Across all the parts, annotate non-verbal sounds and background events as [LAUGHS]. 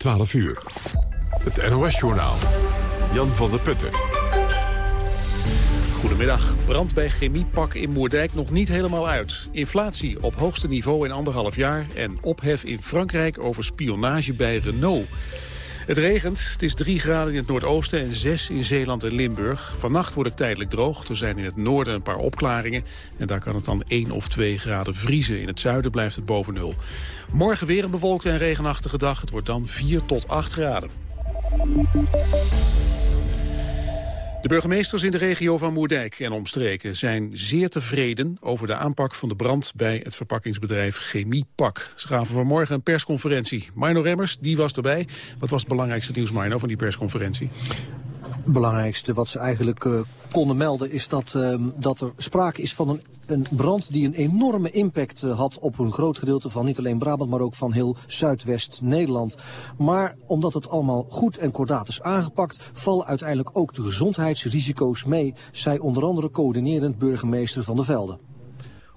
12 uur. Het NOS-journaal. Jan van der Putten. Goedemiddag. Brand bij Chemiepak in Moerdijk nog niet helemaal uit. Inflatie op hoogste niveau in anderhalf jaar... en ophef in Frankrijk over spionage bij Renault. Het regent. Het is 3 graden in het noordoosten en 6 in Zeeland en Limburg. Vannacht wordt het tijdelijk droog. Er zijn in het noorden een paar opklaringen. En daar kan het dan 1 of 2 graden vriezen. In het zuiden blijft het boven nul. Morgen weer een bewolkte en regenachtige dag. Het wordt dan 4 tot 8 graden. De burgemeesters in de regio van Moerdijk en omstreken zijn zeer tevreden over de aanpak van de brand bij het verpakkingsbedrijf Chemiepak. Ze gaven vanmorgen een persconferentie. Mino Remmers, die was erbij. Wat was het belangrijkste nieuws, Mino, van die persconferentie? Belangrijkste wat ze eigenlijk uh, konden melden is dat, uh, dat er sprake is van een, een brand die een enorme impact uh, had op een groot gedeelte van niet alleen Brabant, maar ook van heel Zuidwest-Nederland. Maar omdat het allemaal goed en kordaat is aangepakt, vallen uiteindelijk ook de gezondheidsrisico's mee, zei onder andere coördinerend burgemeester Van der Velde.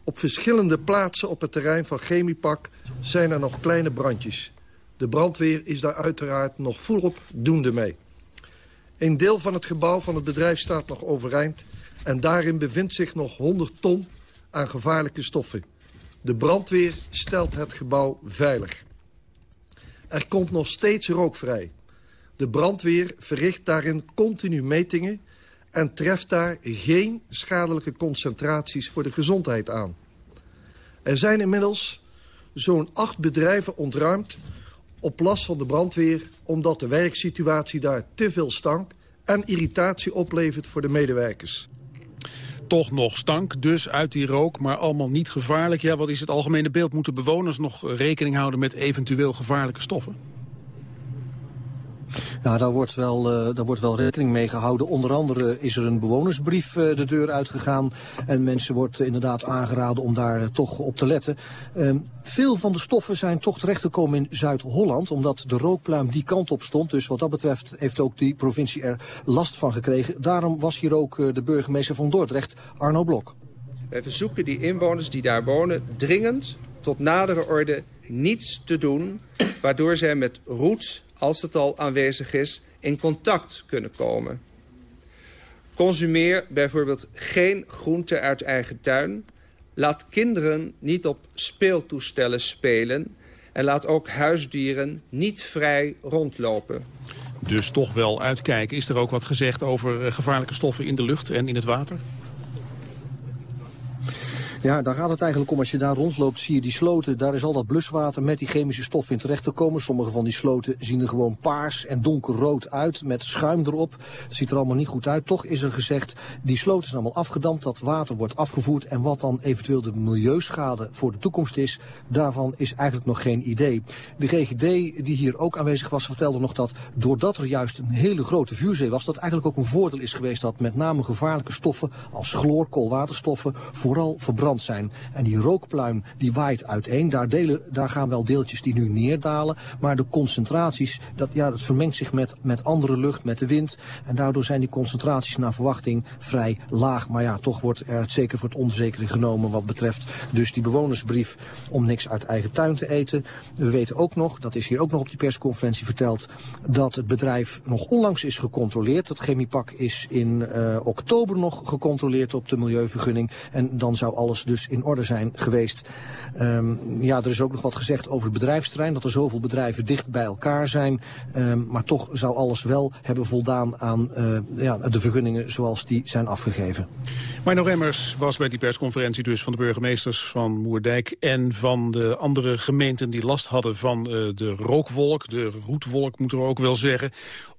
Op verschillende plaatsen op het terrein van Chemiepak zijn er nog kleine brandjes. De brandweer is daar uiteraard nog volop doende mee. Een deel van het gebouw van het bedrijf staat nog overeind... en daarin bevindt zich nog 100 ton aan gevaarlijke stoffen. De brandweer stelt het gebouw veilig. Er komt nog steeds rook vrij. De brandweer verricht daarin continu metingen... en treft daar geen schadelijke concentraties voor de gezondheid aan. Er zijn inmiddels zo'n acht bedrijven ontruimd op last van de brandweer... omdat de werksituatie daar te veel stank en irritatie oplevert voor de medewerkers. Toch nog stank, dus uit die rook, maar allemaal niet gevaarlijk. Ja, wat is het algemene beeld? Moeten bewoners nog rekening houden met eventueel gevaarlijke stoffen? Ja, daar wordt, wel, uh, daar wordt wel rekening mee gehouden. Onder andere is er een bewonersbrief uh, de deur uitgegaan. En mensen wordt inderdaad aangeraden om daar toch op te letten. Ehm, veel van de stoffen zijn toch terechtgekomen in Zuid-Holland. Omdat de rookpluim die kant op stond. Dus wat dat betreft heeft ook die provincie er last van gekregen. Daarom was hier ook de burgemeester van Dordrecht, Arno Blok. Wij verzoeken die inwoners die daar wonen dringend tot nadere orde niets te doen... waardoor zij met roet als het al aanwezig is, in contact kunnen komen. Consumeer bijvoorbeeld geen groente uit eigen tuin. Laat kinderen niet op speeltoestellen spelen. En laat ook huisdieren niet vrij rondlopen. Dus toch wel uitkijken. Is er ook wat gezegd over gevaarlijke stoffen in de lucht en in het water? Ja, daar gaat het eigenlijk om. Als je daar rondloopt, zie je die sloten. Daar is al dat bluswater met die chemische stof in terecht te komen. Sommige van die sloten zien er gewoon paars en donkerrood uit. Met schuim erop. Het ziet er allemaal niet goed uit. Toch is er gezegd, die sloten zijn allemaal afgedampt. Dat water wordt afgevoerd. En wat dan eventueel de milieuschade voor de toekomst is, daarvan is eigenlijk nog geen idee. De GGD, die hier ook aanwezig was, vertelde nog dat doordat er juist een hele grote vuurzee was, dat eigenlijk ook een voordeel is geweest dat met name gevaarlijke stoffen als chloor, koolwaterstoffen vooral verbrand zijn. En die rookpluim die waait uiteen. Daar, delen, daar gaan wel deeltjes die nu neerdalen. Maar de concentraties, dat, ja, dat vermengt zich met, met andere lucht, met de wind. En daardoor zijn die concentraties naar verwachting vrij laag. Maar ja, toch wordt er het zeker voor het onzekere genomen wat betreft dus die bewonersbrief om niks uit eigen tuin te eten. We weten ook nog, dat is hier ook nog op die persconferentie verteld, dat het bedrijf nog onlangs is gecontroleerd. Dat chemiepak is in uh, oktober nog gecontroleerd op de milieuvergunning. En dan zou alles dus in orde zijn geweest. Um, ja, er is ook nog wat gezegd over het bedrijfsterrein, dat er zoveel bedrijven dicht bij elkaar zijn. Um, maar toch zou alles wel hebben voldaan aan uh, ja, de vergunningen zoals die zijn afgegeven. Marno Remmers was bij die persconferentie dus van de burgemeesters van Moerdijk en van de andere gemeenten die last hadden van uh, de rookwolk, de roetwolk moeten we ook wel zeggen.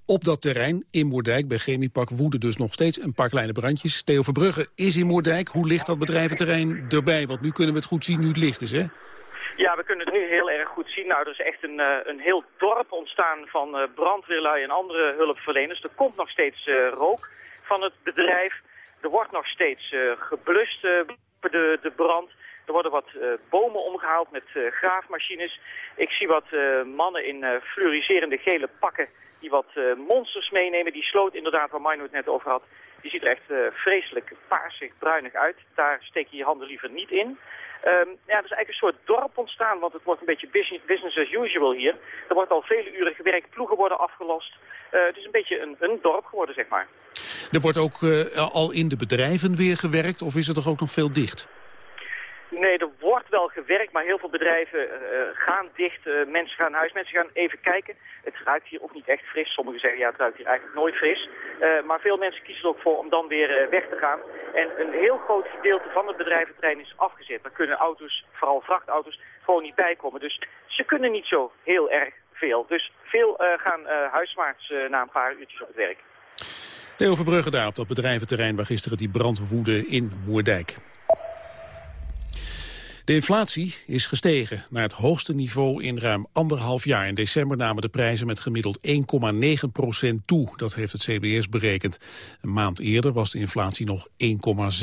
Op dat terrein in Moerdijk bij Chemiepak woeden dus nog steeds een paar kleine brandjes. Theo Verbrugge is in Moerdijk. Hoe ligt dat bedrijventerrein erbij? Want nu kunnen we het goed zien nu het licht is, hè? Ja, we kunnen het nu heel erg goed zien. Nou, er is echt een, uh, een heel dorp ontstaan van uh, brandweerlui en andere hulpverleners. Er komt nog steeds uh, rook van het bedrijf. Er wordt nog steeds geblust, de, de brand. Er worden wat bomen omgehaald met graafmachines. Ik zie wat mannen in fluoriserende gele pakken die wat monsters meenemen. Die sloot inderdaad, waar Mino het net over had, die ziet er echt vreselijk paarsig, bruinig uit. Daar steek je je handen liever niet in. Um, ja, er is eigenlijk een soort dorp ontstaan, want het wordt een beetje business, as usual hier. Er wordt al vele uren gewerkt, ploegen worden afgelost. Uh, het is een beetje een, een dorp geworden, zeg maar. Er wordt ook al in de bedrijven weer gewerkt, of is er toch ook nog veel dicht? Nee, er wordt wel gewerkt, maar heel veel bedrijven uh, gaan dicht. Uh, mensen gaan naar huis, mensen gaan even kijken. Het ruikt hier ook niet echt fris. Sommigen zeggen, ja, het ruikt hier eigenlijk nooit fris. Maar veel mensen kiezen er ook voor om dan weer weg te gaan. En een heel groot gedeelte van het bedrijventerrein is afgezet. Daar kunnen auto's, vooral vrachtauto's, gewoon niet bij komen. Dus ze kunnen niet zo heel erg veel. Dus veel gaan huiswaarts na een paar uurtjes op het werk. Theo Verbrugge daar op dat bedrijventerrein waar gisteren die brand woedde in Moerdijk. De inflatie is gestegen naar het hoogste niveau in ruim anderhalf jaar. In december namen de prijzen met gemiddeld 1,9 procent toe. Dat heeft het CBS berekend. Een maand eerder was de inflatie nog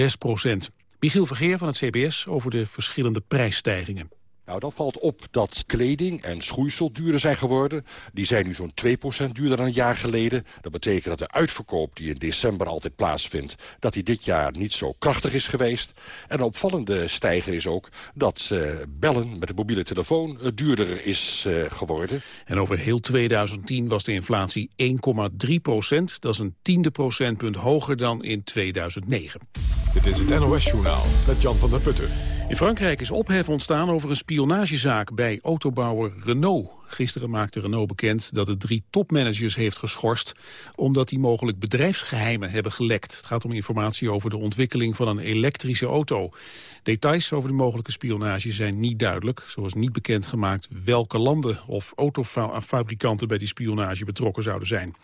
1,6 procent. Michiel Vergeer van het CBS over de verschillende prijsstijgingen. Nou, dan valt op dat kleding en schoeisel duurder zijn geworden. Die zijn nu zo'n 2% duurder dan een jaar geleden. Dat betekent dat de uitverkoop die in december altijd plaatsvindt... dat die dit jaar niet zo krachtig is geweest. En een opvallende stijger is ook dat uh, bellen met de mobiele telefoon... Uh, duurder is uh, geworden. En over heel 2010 was de inflatie 1,3 procent. Dat is een tiende procentpunt hoger dan in 2009. Dit is het NOS Journaal met Jan van der Putten. In Frankrijk is ophef ontstaan over een spionagezaak bij autobouwer Renault. Gisteren maakte Renault bekend dat het drie topmanagers heeft geschorst... omdat die mogelijk bedrijfsgeheimen hebben gelekt. Het gaat om informatie over de ontwikkeling van een elektrische auto. Details over de mogelijke spionage zijn niet duidelijk. Zo is niet bekendgemaakt welke landen of autofabrikanten... bij die spionage betrokken zouden zijn.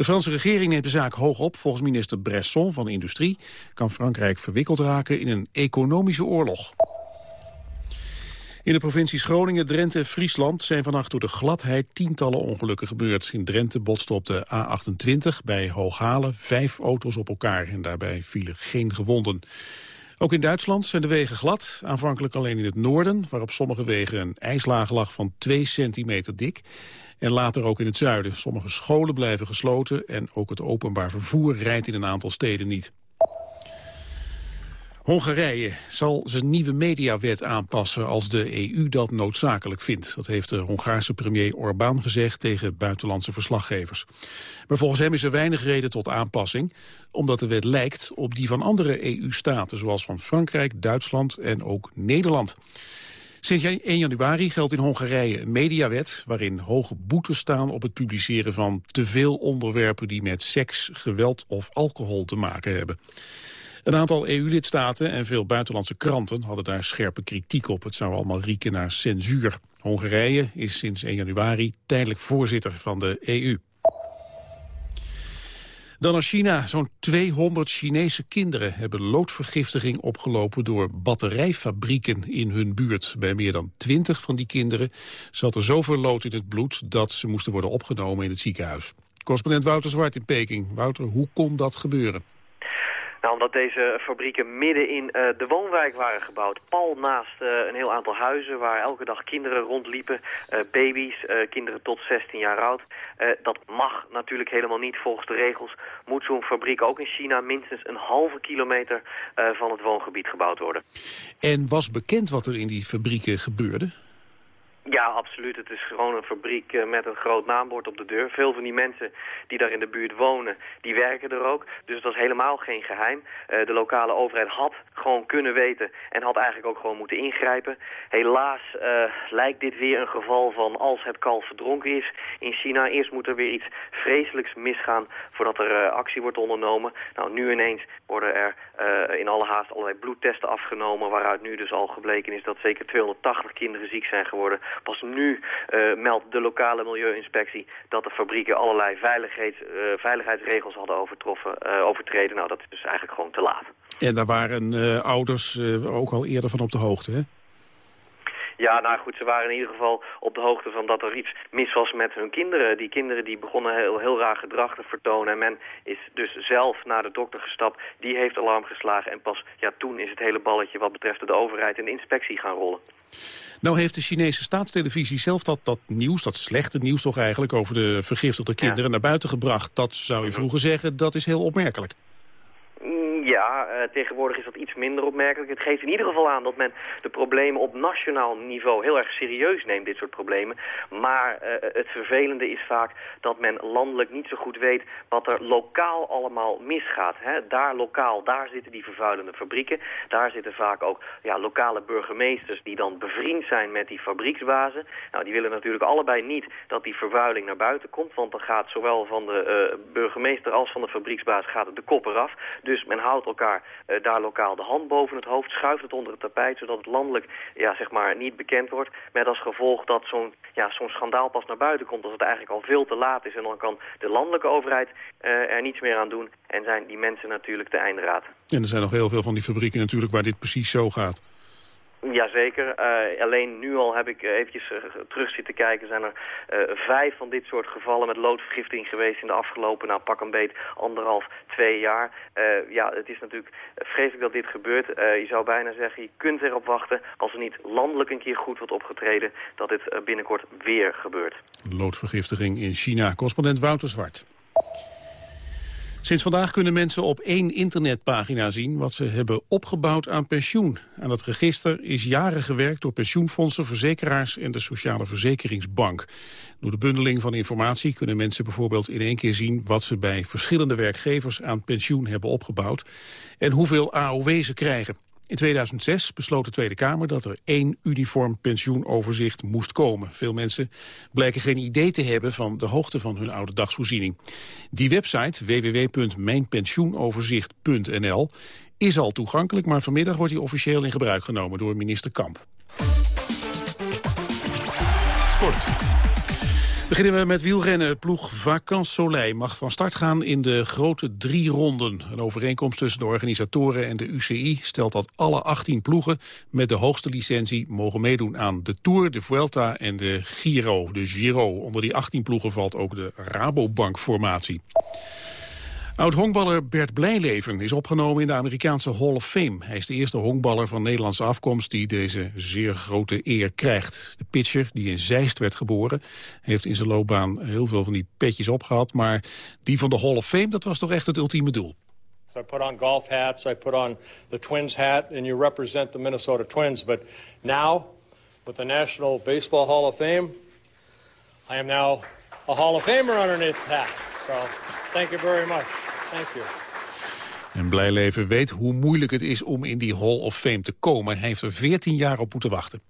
De Franse regering neemt de zaak hoog op. Volgens minister Bresson van Industrie kan Frankrijk verwikkeld raken in een economische oorlog. In de provincies Groningen, Drenthe en Friesland zijn vannacht door de gladheid tientallen ongelukken gebeurd. In Drenthe botsten op de A28 bij Hooghalen vijf auto's op elkaar en daarbij vielen geen gewonden. Ook in Duitsland zijn de wegen glad, aanvankelijk alleen in het noorden, waar op sommige wegen een ijslaag lag van 2 centimeter dik. En later ook in het zuiden. Sommige scholen blijven gesloten en ook het openbaar vervoer rijdt in een aantal steden niet. Hongarije zal zijn nieuwe mediawet aanpassen als de EU dat noodzakelijk vindt. Dat heeft de Hongaarse premier Orbán gezegd tegen buitenlandse verslaggevers. Maar volgens hem is er weinig reden tot aanpassing, omdat de wet lijkt op die van andere EU-staten, zoals van Frankrijk, Duitsland en ook Nederland. Sinds 1 januari geldt in Hongarije een mediawet... waarin hoge boetes staan op het publiceren van te veel onderwerpen... die met seks, geweld of alcohol te maken hebben. Een aantal EU-lidstaten en veel buitenlandse kranten hadden daar scherpe kritiek op. Het zou allemaal rieken naar censuur. Hongarije is sinds 1 januari tijdelijk voorzitter van de EU. Dan naar China. Zo'n 200 Chinese kinderen hebben loodvergiftiging opgelopen door batterijfabrieken in hun buurt. Bij meer dan 20 van die kinderen zat er zoveel lood in het bloed dat ze moesten worden opgenomen in het ziekenhuis. Correspondent Wouter Zwart in Peking. Wouter, hoe kon dat gebeuren? Nou, omdat deze fabrieken midden in uh, de woonwijk waren gebouwd. Pal naast uh, een heel aantal huizen waar elke dag kinderen rondliepen. Uh, baby's, kinderen tot 16 jaar oud. dat mag natuurlijk helemaal niet. Volgens de regels moet zo'n fabriek ook in China minstens een halve kilometer van het woongebied gebouwd worden. En was bekend wat er in die fabrieken gebeurde? Ja, absoluut. Het is gewoon een fabriek eh, met een groot naambord op de deur. Veel van die mensen die daar in de buurt wonen, die werken er ook. Dus dat is helemaal geen geheim. Uh, de lokale overheid had gewoon kunnen weten en had eigenlijk ook gewoon moeten ingrijpen. Helaas uh, lijkt dit weer een geval van als het kalf verdronken is in China. Eerst moet er weer iets vreselijks misgaan voordat er actie wordt ondernomen. Nou, nu ineens worden er in alle haast allerlei bloedtesten afgenomen... waaruit nu dus al gebleken is dat zeker 280 kinderen ziek zijn geworden Pas nu uh, meldt de lokale milieuinspectie dat de fabrieken allerlei uh, veiligheidsregels hadden overtroffen, uh, overtreden. Nou, dat is dus eigenlijk gewoon te laat. En daar waren ouders ook al eerder van op de hoogte, hè? Ja, nou goed, ze waren in ieder geval op de hoogte van dat er iets mis was met hun kinderen. Die kinderen die begonnen heel, heel raar gedrag te vertonen. En men is dus zelf naar de dokter gestapt. Die heeft alarm geslagen. En pas ja, toen is het hele balletje wat betreft de overheid en de inspectie gaan rollen. Nou heeft de Chinese staatstelevisie zelf dat, dat nieuws, dat slechte nieuws toch eigenlijk... over de vergiftigde kinderen naar buiten gebracht. Dat zou je vroeger zeggen, dat is heel opmerkelijk. Ja, uh, tegenwoordig is dat iets minder opmerkelijk. Het geeft in ieder geval aan dat men de problemen op nationaal niveau heel erg serieus neemt, dit soort problemen. Maar uh, het vervelende is vaak dat men landelijk niet zo goed weet wat er lokaal allemaal misgaat. Hè? Daar lokaal, daar zitten die vervuilende fabrieken. Daar zitten vaak ook ja, lokale burgemeesters die dan bevriend zijn met die fabrieksbazen. Nou, die willen natuurlijk allebei niet dat die vervuiling naar buiten komt, want dan gaat zowel van de uh, burgemeester als van de fabrieksbaas gaat de kop eraf. Dus men houdt elkaar uh, daar lokaal de hand boven het hoofd, schuift het onder het tapijt, zodat het landelijk ja, zeg maar, niet bekend wordt. Met als gevolg dat zo'n ja, zo'n schandaal pas naar buiten komt als het eigenlijk al veel te laat is. En dan kan de landelijke overheid uh, er niets meer aan doen en zijn die mensen natuurlijk de eindraad. En er zijn nog heel veel van die fabrieken natuurlijk waar dit precies zo gaat. Jazeker. Uh, alleen nu al heb ik eventjes uh, terug zitten kijken. Zijn er vijf van dit soort gevallen met loodvergiftiging geweest in de afgelopen, nou pak een beet, anderhalf, twee jaar. ja, het is natuurlijk vreselijk dat dit gebeurt. je zou bijna zeggen, je kunt erop wachten als er niet landelijk een keer goed wordt opgetreden, dat dit binnenkort weer gebeurt. Loodvergiftiging in China. Correspondent Wouter Zwart. Sinds vandaag kunnen mensen op één internetpagina zien wat ze hebben opgebouwd aan pensioen. Aan dat register is jaren gewerkt door pensioenfondsen, verzekeraars en de Sociale Verzekeringsbank. Door de bundeling van informatie kunnen mensen bijvoorbeeld in één keer zien wat ze bij verschillende werkgevers aan pensioen hebben opgebouwd en hoeveel AOW ze krijgen. In 2006 besloot de Tweede Kamer dat er één uniform pensioenoverzicht moest komen. Veel mensen blijken geen idee te hebben van de hoogte van hun oude dagsvoorziening. Die website www.mijnpensioenoverzicht.nl is al toegankelijk, maar vanmiddag wordt die officieel in gebruik genomen door minister Kamp. Beginnen we met wielrennen. Ploeg Vacances Soleil mag van start gaan in de grote drie ronden. Een overeenkomst tussen de organisatoren en de UCI stelt dat alle 18 ploegen met de hoogste licentie mogen meedoen aan de Tour, de Vuelta en de Giro. De Giro. Onder die 18 ploegen valt ook de Rabobank-formatie. Oud-honkballer Bert Blijleven is opgenomen in de Amerikaanse Hall of Fame. Hij is de eerste honkballer van Nederlandse afkomst die deze zeer grote eer krijgt. De pitcher, die in Zeist werd geboren, heeft in zijn loopbaan heel veel van die petjes opgehad. Maar die van de Hall of Fame, dat was toch echt het ultieme doel. So I put on golf hats, I put on the Twins hat, and you represent the Minnesota Twins. But now, with the National Baseball Hall of Fame, I am now a Hall of Famer underneath the hat. So, thank you very much. Thank you. En Blijleven weet hoe moeilijk het is om in die Hall of Fame te komen. Hij heeft er 14 jaar op moeten wachten.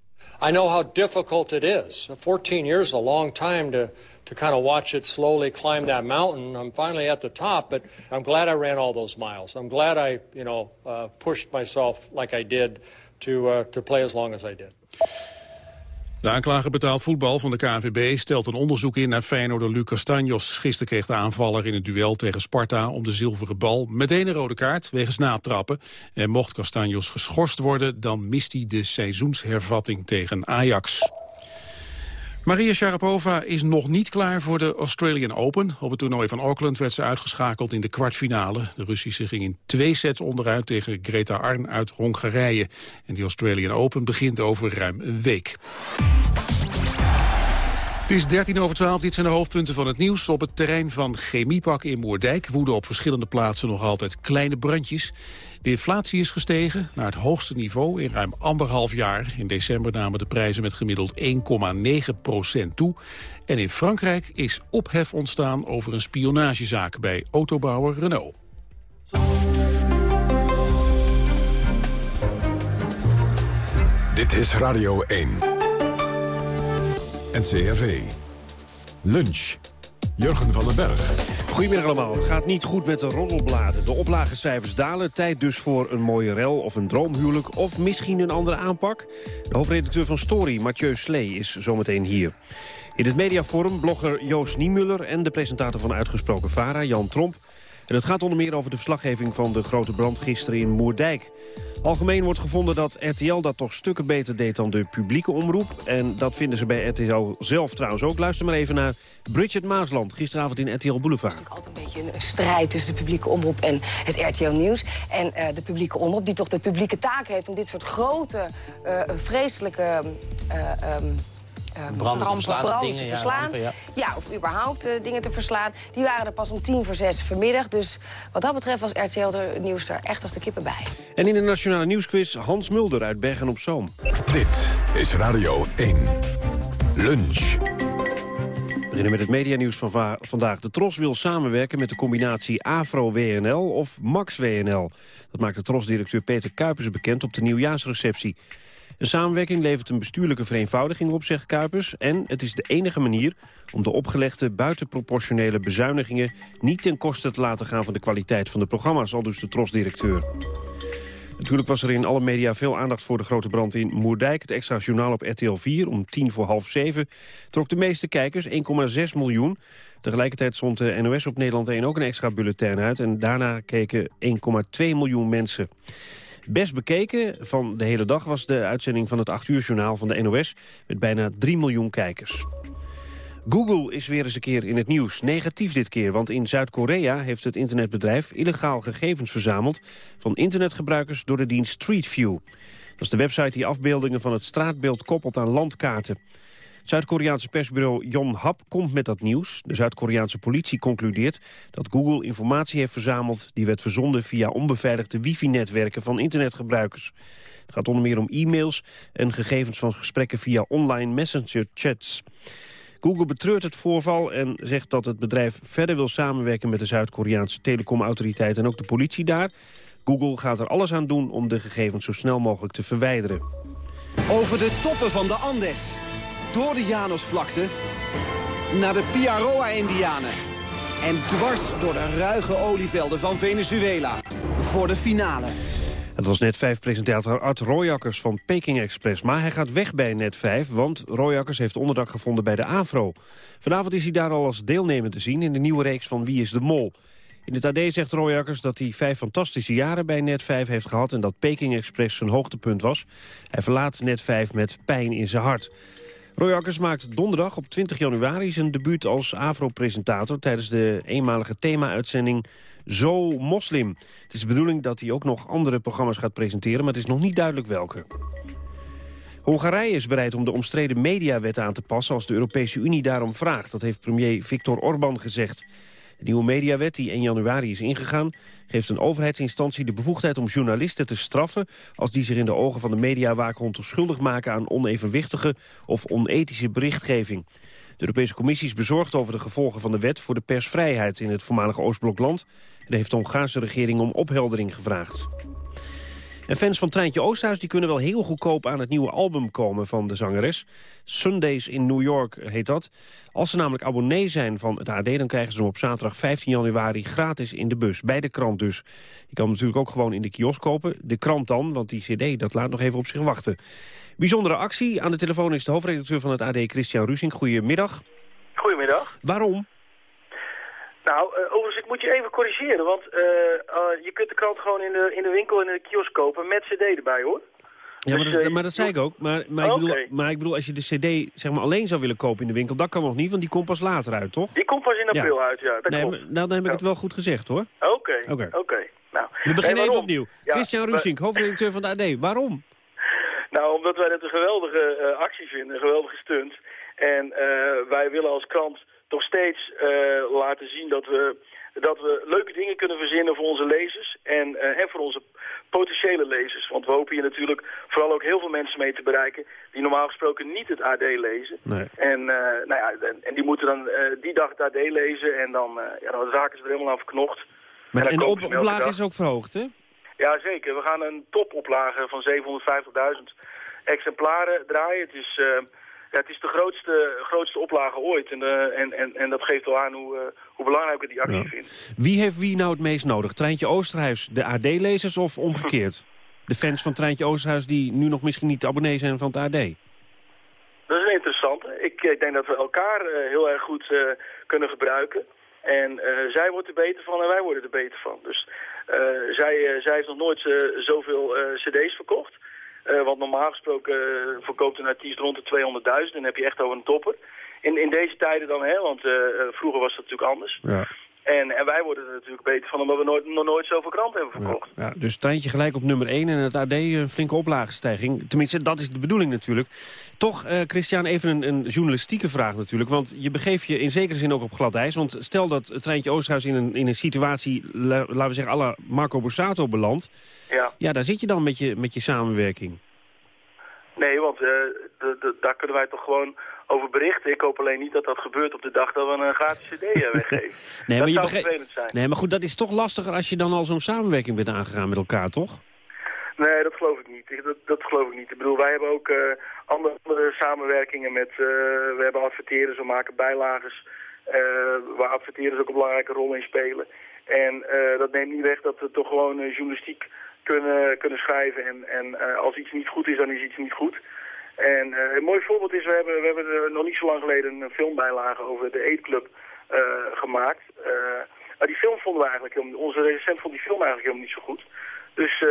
I know how difficult it is. 14 years is a long time to, to kind of watch it slowly climb that mountain. I'm finally at the top, but I'm glad I ran all those miles. I'm glad I, you know, uh, pushed myself like I did to, uh, to play as long as I did. De aanklager betaald voetbal van de KNVB stelt een onderzoek in naar Feyenoorder Luc Castanjos. Gisteren kreeg de aanvaller in het duel tegen Sparta om de zilveren bal meteen een rode kaart wegens natrappen. En mocht Castanjos geschorst worden, dan mist hij de seizoenshervatting tegen Ajax. Maria Sharapova is nog niet klaar voor de Australian Open. Op het toernooi van Auckland werd ze uitgeschakeld in de kwartfinale. De Russische ging in twee sets onderuit tegen Greta Arn uit Hongarije. En die Australian Open begint over ruim een week. Het is 13 over 12, dit zijn de hoofdpunten van het nieuws. Op het terrein van Chemiepak in Moerdijk woeden op verschillende plaatsen nog altijd kleine brandjes. De inflatie is gestegen naar het hoogste niveau in ruim anderhalf jaar. In december namen de prijzen met gemiddeld 1,9 procent toe. En in Frankrijk is ophef ontstaan over een spionagezaak bij autobouwer Renault. Dit is Radio 1. NCRV. Lunch. Jurgen van den Berg. Goedemiddag allemaal. Het gaat niet goed met de roddelbladen. De oplagecijfers dalen. Tijd dus voor een mooie rel of een droomhuwelijk... of misschien een andere aanpak. De hoofdredacteur van Story, Mathieu Slee, is zometeen hier. In het mediaforum blogger Joost Niemuller... en de presentator van Uitgesproken Vara, Jan Tromp... En het gaat onder meer over de verslaggeving van de grote brand gisteren in Moerdijk. Algemeen wordt gevonden dat RTL dat toch stukken beter deed dan de publieke omroep. En dat vinden ze bij RTL zelf trouwens ook. Luister maar even naar Bridget Maasland, gisteravond in RTL Boulevard. Het is altijd een beetje een strijd tussen de publieke omroep en het RTL Nieuws. En uh, de publieke omroep die toch de publieke taak heeft om dit soort grote, uh, vreselijke... Uh, um, uh, branden te verslaan, branden dingen, te ja, verslaan. rampen, ja. Ja, of überhaupt uh, dingen te verslaan. Die waren er pas om tien voor zes vanmiddag. Dus wat dat betreft was RTL er nieuws er echt als de kippen bij. En in de Nationale Nieuwsquiz Hans Mulder uit Bergen-op-Zoom. Dit is Radio 1. Lunch. We beginnen met het medianieuws van va- vandaag. De Tros wil samenwerken met de combinatie Afro-WNL of Max-WNL. Dat maakt de Tros-directeur Peter Kuipers bekend op de nieuwjaarsreceptie. Een samenwerking levert een bestuurlijke vereenvoudiging op, zegt Kuipers. En het is de enige manier om de opgelegde buitenproportionele bezuinigingen... niet ten koste te laten gaan van de kwaliteit van de programma's, al dus de Tros-directeur. Natuurlijk was er in alle media veel aandacht voor de grote brand in Moerdijk. Het extra journaal op RTL 4 om tien voor half zeven trok de meeste kijkers, 1,6 miljoen. Tegelijkertijd zond de NOS op Nederland 1 ook een extra bulletin uit. En daarna keken 1,2 miljoen mensen. Best bekeken van de hele dag was de uitzending van het 8 uur journaal van de NOS... met bijna 3 miljoen kijkers. Google is weer eens een keer in het nieuws. Negatief dit keer, want in Zuid-Korea heeft het internetbedrijf... illegaal gegevens verzameld van internetgebruikers door de dienst Street View. Dat is de website die afbeeldingen van het straatbeeld koppelt aan landkaarten. Zuid-Koreaanse persbureau Yonhap komt met dat nieuws. De Zuid-Koreaanse politie concludeert dat Google informatie heeft verzameld... die werd verzonden via onbeveiligde wifi-netwerken van internetgebruikers. Het gaat onder meer om e-mails en gegevens van gesprekken via online messenger-chats. Google betreurt het voorval en zegt dat het bedrijf verder wil samenwerken met de Zuid-Koreaanse telecomautoriteit en ook de politie daar. Google gaat er alles aan doen om de gegevens zo snel mogelijk te verwijderen. Over de toppen van de Andes. Door de Janosvlakte. Naar de Piaroa-Indianen. En dwars door de ruige olievelden van Venezuela. Voor de finale. Het was net 5 presentator Art Royakkers van Peking Express. Maar hij gaat weg bij net 5, want Royakkers heeft onderdak gevonden bij de AVRO. Vanavond is hij daar al als deelnemer te zien in de nieuwe reeks van Wie is de Mol. In het AD zegt Royakkers dat hij vijf fantastische jaren bij Net 5 heeft gehad... en dat Peking Express zijn hoogtepunt was. Hij verlaat Net 5 met pijn in zijn hart. Roy Akkers maakt donderdag op 20 januari zijn debuut als AVRO-presentator... tijdens de eenmalige thema-uitzending Zo Moslim. Het is de bedoeling dat hij ook nog andere programma's gaat presenteren... maar het is nog niet duidelijk welke. Hongarije is bereid om de omstreden mediawet aan te passen... als de Europese Unie daarom vraagt. Dat heeft premier Viktor Orbán gezegd. De nieuwe mediawet, die 1 januari is ingegaan... geeft een overheidsinstantie de bevoegdheid om journalisten te straffen... als die zich in de ogen van de mediawaakhond schuldig maken... aan onevenwichtige of onethische berichtgeving. De Europese Commissie is bezorgd over de gevolgen van de wet... voor de persvrijheid in het voormalige Oostblokland... en heeft de Hongaarse regering om opheldering gevraagd. En fans van Treintje Oosterhuis die kunnen wel heel goedkoop aan het nieuwe album komen van de zangeres. Sundays in New York heet dat. Als ze namelijk abonnee zijn van het AD, dan krijgen ze hem op zaterdag 15 januari gratis in de bus. Bij de krant dus. Je kan hem natuurlijk ook gewoon in de kiosk kopen. De krant dan, want die cd dat laat nog even op zich wachten. Bijzondere actie. Aan de telefoon is de hoofdredacteur van het AD, Christian Rusing. Goedemiddag. Goedemiddag. Waarom? Nou, uh, overigens, ik moet je even corrigeren, want uh, uh, je kunt de krant gewoon in de, in de winkel en in de kiosk kopen met cd erbij, hoor. Ja, maar, dat, maar dat zei ik ook. Maar, maar, ik bedoel, maar ik bedoel, als je de cd zeg maar, alleen zou willen kopen in de winkel, dat kan nog niet, want die komt pas later uit, toch? Die komt pas in april ja. uit, ja. Dat nee. Maar, nou, dan heb ik het wel goed gezegd, hoor. Oké, oké. Okay. Nou, We beginnen hey, even opnieuw. Ja, Christian Rusink, hoofdredacteur van de AD. Waarom? Nou, omdat wij het een geweldige actie vinden, een geweldige stunt. En wij willen als krant toch steeds uh, laten zien dat we, dat we leuke dingen kunnen verzinnen voor onze lezers en, uh, en voor onze potentiële lezers. Want we hopen hier natuurlijk vooral ook heel veel mensen mee te bereiken die normaal gesproken niet het AD lezen. Nee. En, uh, nou ja, en, die moeten dan die dag het AD lezen en dan, ja, dan raken ze er helemaal aan verknocht. Maar en, en de op oplage is ook verhoogd, hè? Ja, zeker. We gaan een topoplage van 750.000 exemplaren draaien. Het is... Ja, het is de grootste, grootste oplage ooit. En, uh, en, en, en dat geeft al aan hoe, uh, hoe belangrijk ik die actie ja. vind. Wie heeft wie nou het meest nodig? Treintje Oosterhuis, de AD-lezers of omgekeerd? [LAUGHS] de fans van Treintje Oosterhuis die nu nog misschien niet abonnee zijn van het AD? Dat is een interessante. Ik, ik denk dat we elkaar uh, heel erg goed kunnen gebruiken. En eh, zij wordt er beter van en wij worden er beter van. Dus zij, zij heeft nog nooit zoveel cd's verkocht. Want normaal gesproken verkoopt een artiest rond de 200.000. Dan heb je echt over een topper. In, in deze tijden dan, hè, want vroeger was dat natuurlijk anders. Ja. En, en wij worden er natuurlijk beter van omdat we nooit, nog nooit zoveel kranten hebben verkocht. Ja, ja, dus treintje gelijk op nummer 1 en het AD een flinke oplagenstijging. Tenminste, dat is de bedoeling natuurlijk. Toch, uh, Christian, even een, een, journalistieke vraag natuurlijk. Want je begeeft je in zekere zin ook op glad ijs. Want stel dat het treintje Oosterhuis in een, in een situatie, laten we zeggen, à la Marco Borsato belandt. Ja. ja, daar zit je dan met je, met je samenwerking. Nee, want uh, de, daar kunnen wij toch gewoon over berichten. Ik hoop alleen niet dat dat gebeurt op de dag dat we een gratis cd eh, [LAUGHS] weggeven. nee, dat maar zou je vervelend zijn. Nee, maar goed, dat is toch lastiger als je dan al zo'n samenwerking bent aangegaan met elkaar, toch? Nee, dat geloof ik niet. Dat, dat geloof ik niet. Ik bedoel, wij hebben ook uh, andere, andere, samenwerkingen met... Uh, we hebben adverteerders, we maken bijlagers... waar adverteerders ook een belangrijke rol in spelen. En dat neemt niet weg dat we toch gewoon journalistiek kunnen, kunnen schrijven. En, en als iets niet goed is, dan is iets niet goed. En uh, een mooi voorbeeld is, we hebben, we hebben er nog niet zo lang geleden een filmbijlage over de Eetclub uh, gemaakt. Uh, die film vonden we eigenlijk helemaal, onze recensent vond die film eigenlijk helemaal niet zo goed. Dus,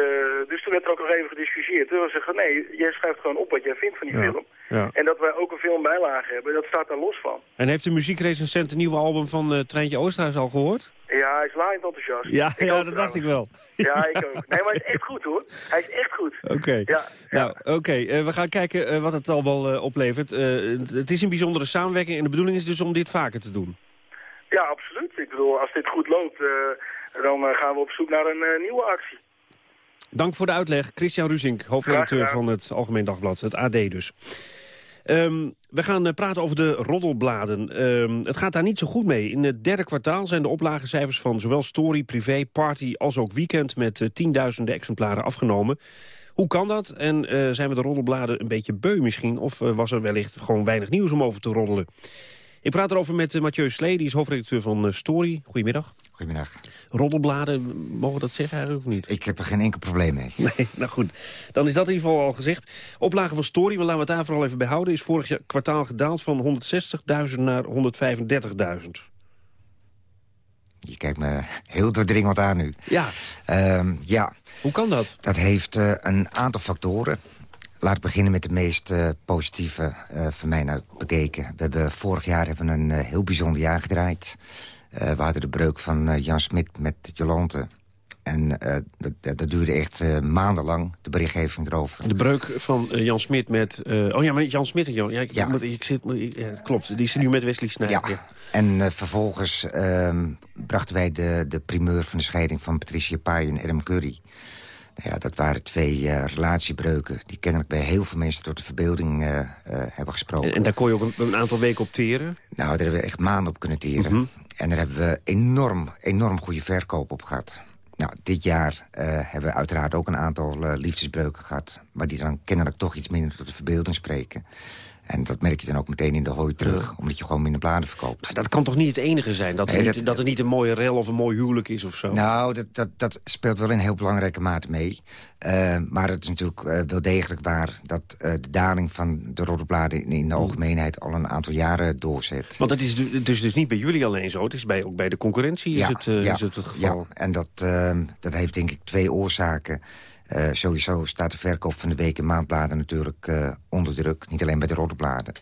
dus toen werd er ook nog even gediscussieerd. Toen we zeggen, nee, jij schrijft gewoon op wat jij vindt van die film. Ja. En dat wij ook een filmbijlage hebben, dat staat daar los van. En heeft de muziekrecensent een nieuwe album van Treintje Oosterhuis al gehoord? Ja, hij is laaiend enthousiast. Ja, ja dat dacht ik wel. Ja, ik ook. Nee, maar hij is echt goed hoor. Hij is echt goed. Oké. Ja, Nou, oké. Uh, we gaan kijken uh, wat het allemaal uh, oplevert. het is een bijzondere samenwerking en de bedoeling is dus om dit vaker te doen. Ja, absoluut. Ik bedoel, als dit goed loopt, dan gaan we op zoek naar een nieuwe actie. Dank voor de uitleg. Christian Ruzink, hoofdredacteur van het Algemeen Dagblad, het AD dus. Um, we gaan uh, praten over de roddelbladen. Um, het gaat daar niet zo goed mee. In het derde kwartaal zijn de oplagecijfers van zowel Story, Privé, Party als ook Weekend... met uh, tienduizenden exemplaren afgenomen. Hoe kan dat? En uh, zijn we de roddelbladen een beetje beu misschien? Of was er wellicht gewoon weinig nieuws om over te roddelen? Ik praat erover met uh, Mathieu Slee, die is hoofdredacteur van uh, Story. Goedemiddag. Goedemiddag. Roddelbladen, mogen we dat zeggen eigenlijk of niet? Ik heb er geen enkel probleem mee. [LAUGHS] Nee, nou goed. Dan is dat in ieder geval al gezegd. Oplage van Story, maar laten we het daar vooral even bij houden... is vorig jaar kwartaal gedaald van 160.000 naar 135.000. Je kijkt me heel doordringend aan nu. Ja. Uh, ja. Hoe kan dat? Dat heeft uh, een aantal factoren. Laat ik beginnen met de meest uh, positieve uh, van mij nou bekeken. We hebben vorig jaar hebben we een uh, heel bijzonder jaar gedraaid. we hadden de breuk van Jan Smit met Jolante. En dat, dat, duurde echt maandenlang, de berichtgeving erover. De breuk van Jan Smit met... oh ja, met Jan Smit en Jan... Ja, ik, ja. Ik, ik zit, ja, klopt, die is nu met Wesley Snijder. Ja. En vervolgens ehm, brachten wij de, de primeur van de scheiding van Patricia Pai en Adam Curry. Ja, dat waren twee uh, relatiebreuken die kennelijk bij heel veel mensen tot de verbeelding uh, uh, hebben gesproken. En, en, daar kon je ook een, een, aantal weken op teren? Nou, daar hebben we echt maanden op kunnen teren. Mm -hmm. En daar hebben we enorm, enorm goede verkoop op gehad. Nou, dit jaar hebben we uiteraard ook een aantal liefdesbreuken gehad... maar die dan kennelijk toch iets minder tot de verbeelding spreken. En dat merk je dan ook meteen in de hooi terug, omdat je gewoon minder bladen verkoopt. Maar dat kan toch niet het enige zijn? Dat, nee, niet, dat... dat er niet een mooie rel of een mooi huwelijk is of zo? Nou, dat, dat, dat speelt wel in heel belangrijke mate mee. Uh, maar het is natuurlijk uh, wel degelijk waar dat uh, de daling van de roddelbladen in, in de algemeenheid al een aantal jaren doorzet. Want dat is dus, dus niet bij jullie alleen zo, het is bij, ook bij de concurrentie ja, is, het, ja, is het het geval. Ja, en dat, dat heeft denk ik twee oorzaken. Uh, sowieso staat de verkoop van de week- en maandbladen natuurlijk uh, onder druk. Niet alleen bij de roddelbladen.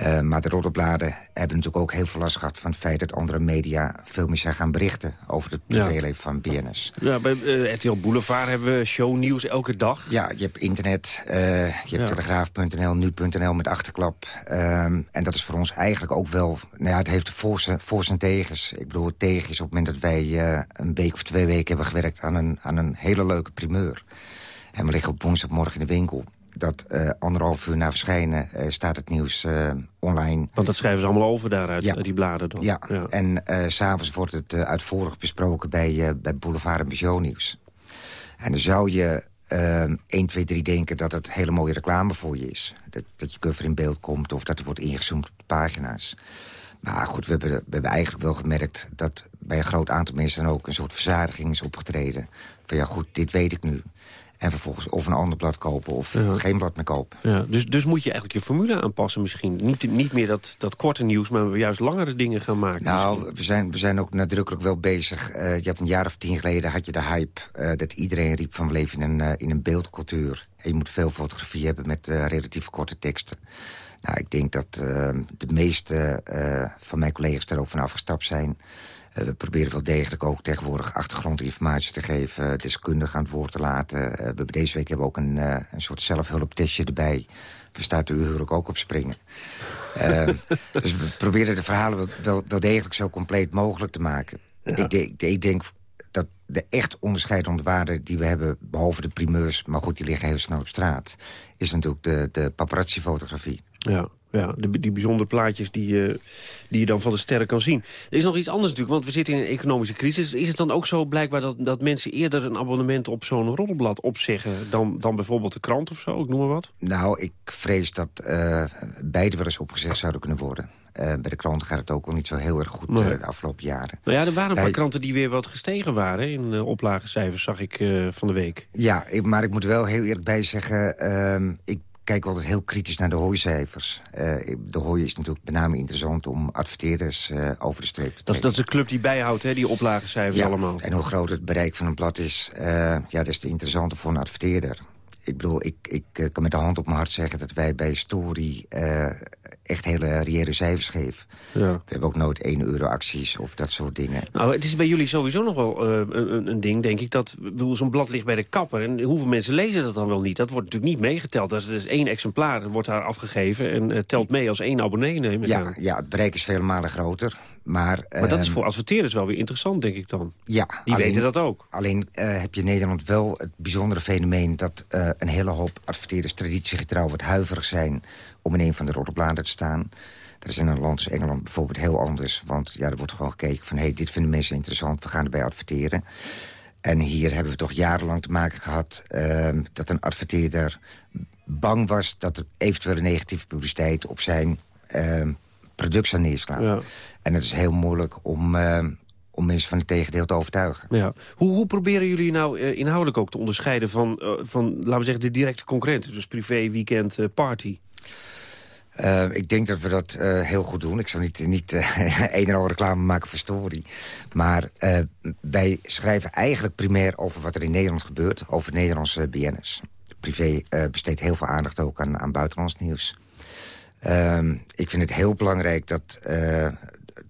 Uh, maar de roddelbladen hebben natuurlijk ook heel veel last gehad... van het feit dat andere media veel meer zijn gaan berichten... over het privéleven ja. van BNS. Ja, bij RTL Boulevard hebben we shownieuws elke dag. Ja, je hebt internet, je hebt ja. telegraaf.nl, nu.nl met achterklap. Um, en dat is voor ons eigenlijk ook wel... Nou ja, het heeft voor zijn, voor zijn tegens. Ik bedoel, tegen is op het moment dat wij een week of twee weken hebben gewerkt... aan een, aan een hele leuke primeur. En we liggen op woensdagmorgen in de winkel dat uh, anderhalf uur na verschijnen uh, staat het nieuws uh, online. Want dat schrijven ze allemaal over daaruit, ja. die bladen dan? Ja, ja. en s'avonds wordt het uitvoerig besproken bij, bij Boulevard en Bijou Nieuws. En dan zou je 1, 2, 3 denken dat het hele mooie reclame voor je is. Dat, dat je cover in beeld komt of dat er wordt ingezoomd op de pagina's. Maar goed, we hebben, we hebben eigenlijk wel gemerkt dat bij een groot aantal mensen dan ook een soort verzadiging is opgetreden. Van ja goed, dit weet ik nu. En vervolgens of een ander blad kopen of geen blad meer kopen. Ja, dus, dus moet je eigenlijk je formule aanpassen misschien. Niet, niet meer dat, dat korte nieuws, maar juist langere dingen gaan maken. Nou, we zijn, we zijn ook nadrukkelijk wel bezig. Uh, je had een jaar of tien geleden had je de hype... Uh, dat iedereen riep van we leven in een, uh, in een beeldcultuur. En je moet veel fotografie hebben met relatief korte teksten. Nou, ik denk dat de meeste van mijn collega's daar ook van afgestapt zijn... Eh, we proberen wel degelijk ook tegenwoordig achtergrondinformatie te geven... deskundigen aan het woord te laten. Eh, we deze week hebben we ook een, een soort zelfhulptestje erbij. We staan er huwelijk ook op springen. [LAUGHS] dus we proberen de verhalen wel, wel, wel, degelijk zo compleet mogelijk te maken. Ik, denk, ik denk dat de echt onderscheidende waarde die we hebben... behalve de primeurs, maar goed, die liggen heel snel op straat... is natuurlijk de, de paparazzi-fotografie. Ja. Ja, de, die bijzondere plaatjes die, uh, die je dan van de sterren kan zien. Er is nog iets anders natuurlijk, want we zitten in een economische crisis. Is het dan ook zo blijkbaar dat, dat mensen eerder een abonnement op zo'n roddelblad opzeggen... Dan, dan bijvoorbeeld de krant of zo, ik noem maar wat? Nou, ik vrees dat uh, beide wel eens opgezegd zouden kunnen worden. Uh, bij de kranten gaat het ook wel niet zo heel erg goed nee. de afgelopen jaren. Nou ja, er waren een paar kranten die weer wat gestegen waren... in uh, oplagecijfers, zag ik van de week. Ja, ik, maar ik moet wel heel eerlijk bij zeggen... Ehm, ik kijk altijd heel kritisch naar de hooicijfers. Uh, de hooi is natuurlijk met name interessant om adverteerders uh, over de streep te dat is, dat is de club die bijhoudt, hè, die oplagecijfers ja, allemaal. en hoe groot het bereik van een blad is, uh, ja, dat is te interessanter voor een adverteerder. Ik bedoel, ik, ik kan met de hand op mijn hart zeggen dat wij bij Story echt hele reële cijfers geven. Ja. We hebben ook nooit 1 euro acties of dat soort dingen. Nou, het is bij jullie sowieso nog wel uh, een, een, ding, denk ik. dat Zo'n blad ligt bij de kapper. En hoeveel mensen lezen dat dan wel niet? Dat wordt natuurlijk niet meegeteld. Dat is, dus één exemplaar wordt daar afgegeven en uh, telt mee als één abonnee. Neem ja, ja, het bereik is vele malen groter. Maar, maar dat is ehm, voor adverteerders wel weer interessant, denk ik dan. Ja. Die alleen, weten dat ook. Alleen uh, heb je in Nederland wel het bijzondere fenomeen... dat een hele hoop adverteerders traditiegetrouw wat huiverig zijn om in een van de rode bladen te staan. Dat is in een land als Engeland bijvoorbeeld heel anders. Want ja, er wordt gewoon gekeken van... hé, hey, dit vinden mensen interessant, we gaan erbij adverteren. En hier hebben we toch jarenlang te maken gehad... Uh, dat een adverteerder bang was dat er eventuele negatieve publiciteit... op zijn uh, product zou neerslaan. Ja. En het is heel moeilijk om, uh, om mensen van het tegendeel te overtuigen. Ja. Hoe, hoe proberen jullie nou uh, inhoudelijk ook te onderscheiden van, uh, van, laten we zeggen, de directe concurrenten? Dus privé, weekend, uh, party? Uh, ik denk dat we dat uh, heel goed doen. Ik zal niet, niet uh, [LAUGHS] een en al reclame maken voor Story. Maar wij schrijven eigenlijk primair over wat er in Nederland gebeurt. Over Nederlandse BN'ers. Privé besteedt heel veel aandacht ook aan, aan buitenlands nieuws. Ehm, ik vind het heel belangrijk dat,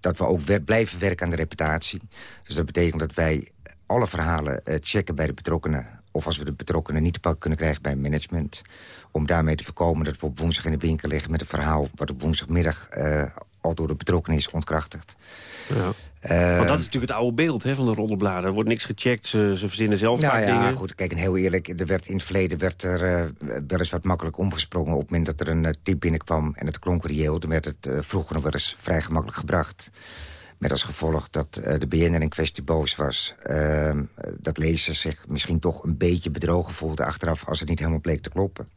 dat we ook blijven werken aan de reputatie. Dus dat betekent dat wij alle verhalen checken bij de betrokkenen. Of als we de betrokkenen niet te pakken kunnen krijgen bij management om daarmee te voorkomen dat we op woensdag in de winkel liggen... met een verhaal wat op woensdagmiddag uh, al door de betrokkenen is ontkrachtigd. Ja. Uh, Want dat is natuurlijk het oude beeld hè, van de roddelbladen. Er wordt niks gecheckt, ze, ze verzinnen zelf nou vaak ja, dingen. goed, kijk, en heel eerlijk, er werd in het verleden werd er uh, wel eens wat makkelijk omgesprongen... op het moment dat er een tip binnenkwam en het klonk reëel... dan werd het vroeger nog wel eens vrij gemakkelijk gebracht. Met als gevolg dat de BNR in kwestie boos was. Ehm, dat lezers zich misschien toch een beetje bedrogen voelden achteraf... als het niet helemaal bleek te kloppen.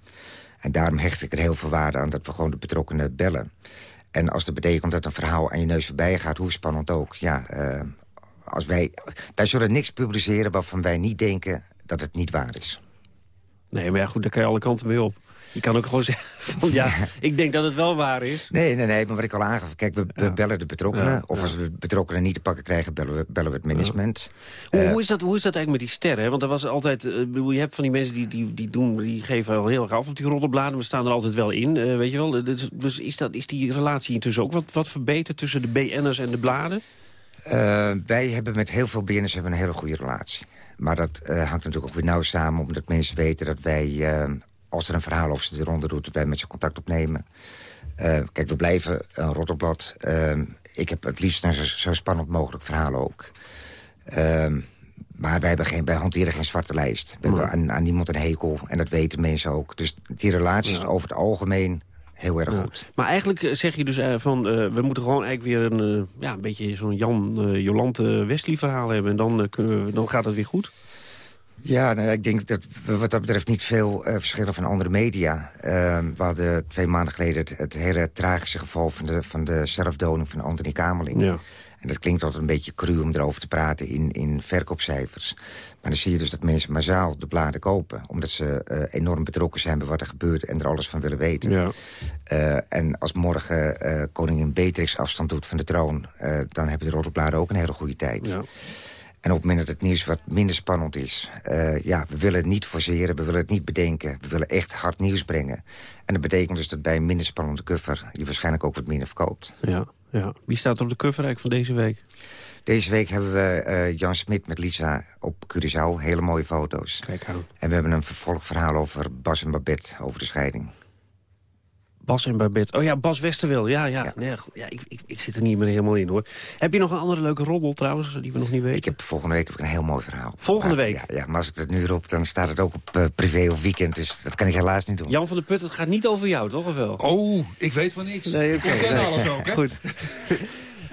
En daarom hecht ik er heel veel waarde aan dat we gewoon de betrokkenen bellen. En als dat betekent dat een verhaal aan je neus voorbij gaat, hoe spannend ook. Ja, uh, als wij, wij zullen niks publiceren waarvan wij niet denken dat het niet waar is. Nee, maar ja, goed, daar kan je alle kanten mee op. Je kan ook gewoon [LAUGHS] zeggen, van, ja, ik denk dat het wel waar is. Nee, nee, nee, maar wat ik al aangaf. Kijk, we, we bellen de betrokkenen. Of als we de betrokkenen niet te pakken krijgen, bellen we, bellen we het management. Hoe, uh, hoe, is dat, hoe is dat eigenlijk met die sterren? Want er was altijd, uh, je hebt van die mensen die, die, die, doen, die geven al heel erg af op die roddelbladen. We staan er altijd wel in, uh, weet je wel. Dus, dus is, dat, is die relatie intussen ook wat, wat verbeterd tussen de BN'ers en de bladen? wij hebben met heel veel BN'ers hebben een hele goede relatie. Maar dat hangt natuurlijk ook weer nauw samen, omdat mensen weten dat wij als er een verhaal over ze eronder doet... dat wij met ze contact opnemen. Uh, kijk, we blijven een rotterblad. Uh, ik heb het liefst een zo, zo, spannend mogelijk verhaal ook. Uh, maar wij, hebben geen, wij hanteren geen zwarte lijst. We hebben aan, aan, niemand een hekel. En dat weten mensen ook. Dus die relatie is over het algemeen heel erg ja. goed. Maar eigenlijk zeg je dus van... we moeten gewoon eigenlijk weer een, ja, een beetje zo'n Jan-Jolante Wesley verhaal hebben. En dan, kunnen we, dan gaat het weer goed? Ja, nou, ik denk dat we wat dat betreft niet veel uh, verschillen van andere media. Uh, we hadden twee maanden geleden het, het, hele tragische geval... van de, van de zelfdoding van Anthony Kamerling. Ja. En dat klinkt altijd een beetje cru om erover te praten in, in verkoopcijfers. Maar dan zie je dus dat mensen massaal de bladen kopen. Omdat ze uh, enorm betrokken zijn bij wat er gebeurt en er alles van willen weten. Ja. Uh, en als morgen uh, koningin Beatrix afstand doet van de troon... dan hebben de roddelbladen ook een hele goede tijd. Ja. En op het moment dat het nieuws wat minder spannend is... ja, we willen het niet forceren, we willen het niet bedenken. We willen echt hard nieuws brengen. En dat betekent dus dat bij een minder spannende cover... je waarschijnlijk ook wat minder verkoopt. Ja, ja. Wie staat er op de cover van deze week? Deze week hebben we uh, Jan Smit met Lisa op Curaçao. Hele mooie foto's. Kijk aan. En we hebben een vervolgverhaal over Bas en Babette, over de scheiding. Bas en Babette. Oh ja, Bas Westerwil. Ja, ja. ja. Nee, ja ik, ik, ik, zit er niet meer helemaal in, hoor. Heb je nog een andere leuke roddel, trouwens, die we nog niet weten? Ik heb, volgende week heb ik een heel mooi verhaal. Volgende maar, week? Ja, ja, maar als ik het nu erop, dan staat het ook op uh, privé of weekend. Dus dat kan ik helaas niet doen. Jan van der Put, het gaat niet over jou, toch? Of wel? Oh, ik weet van niks. Nee, okay, ik ken nee. alles ook, hè? Goed.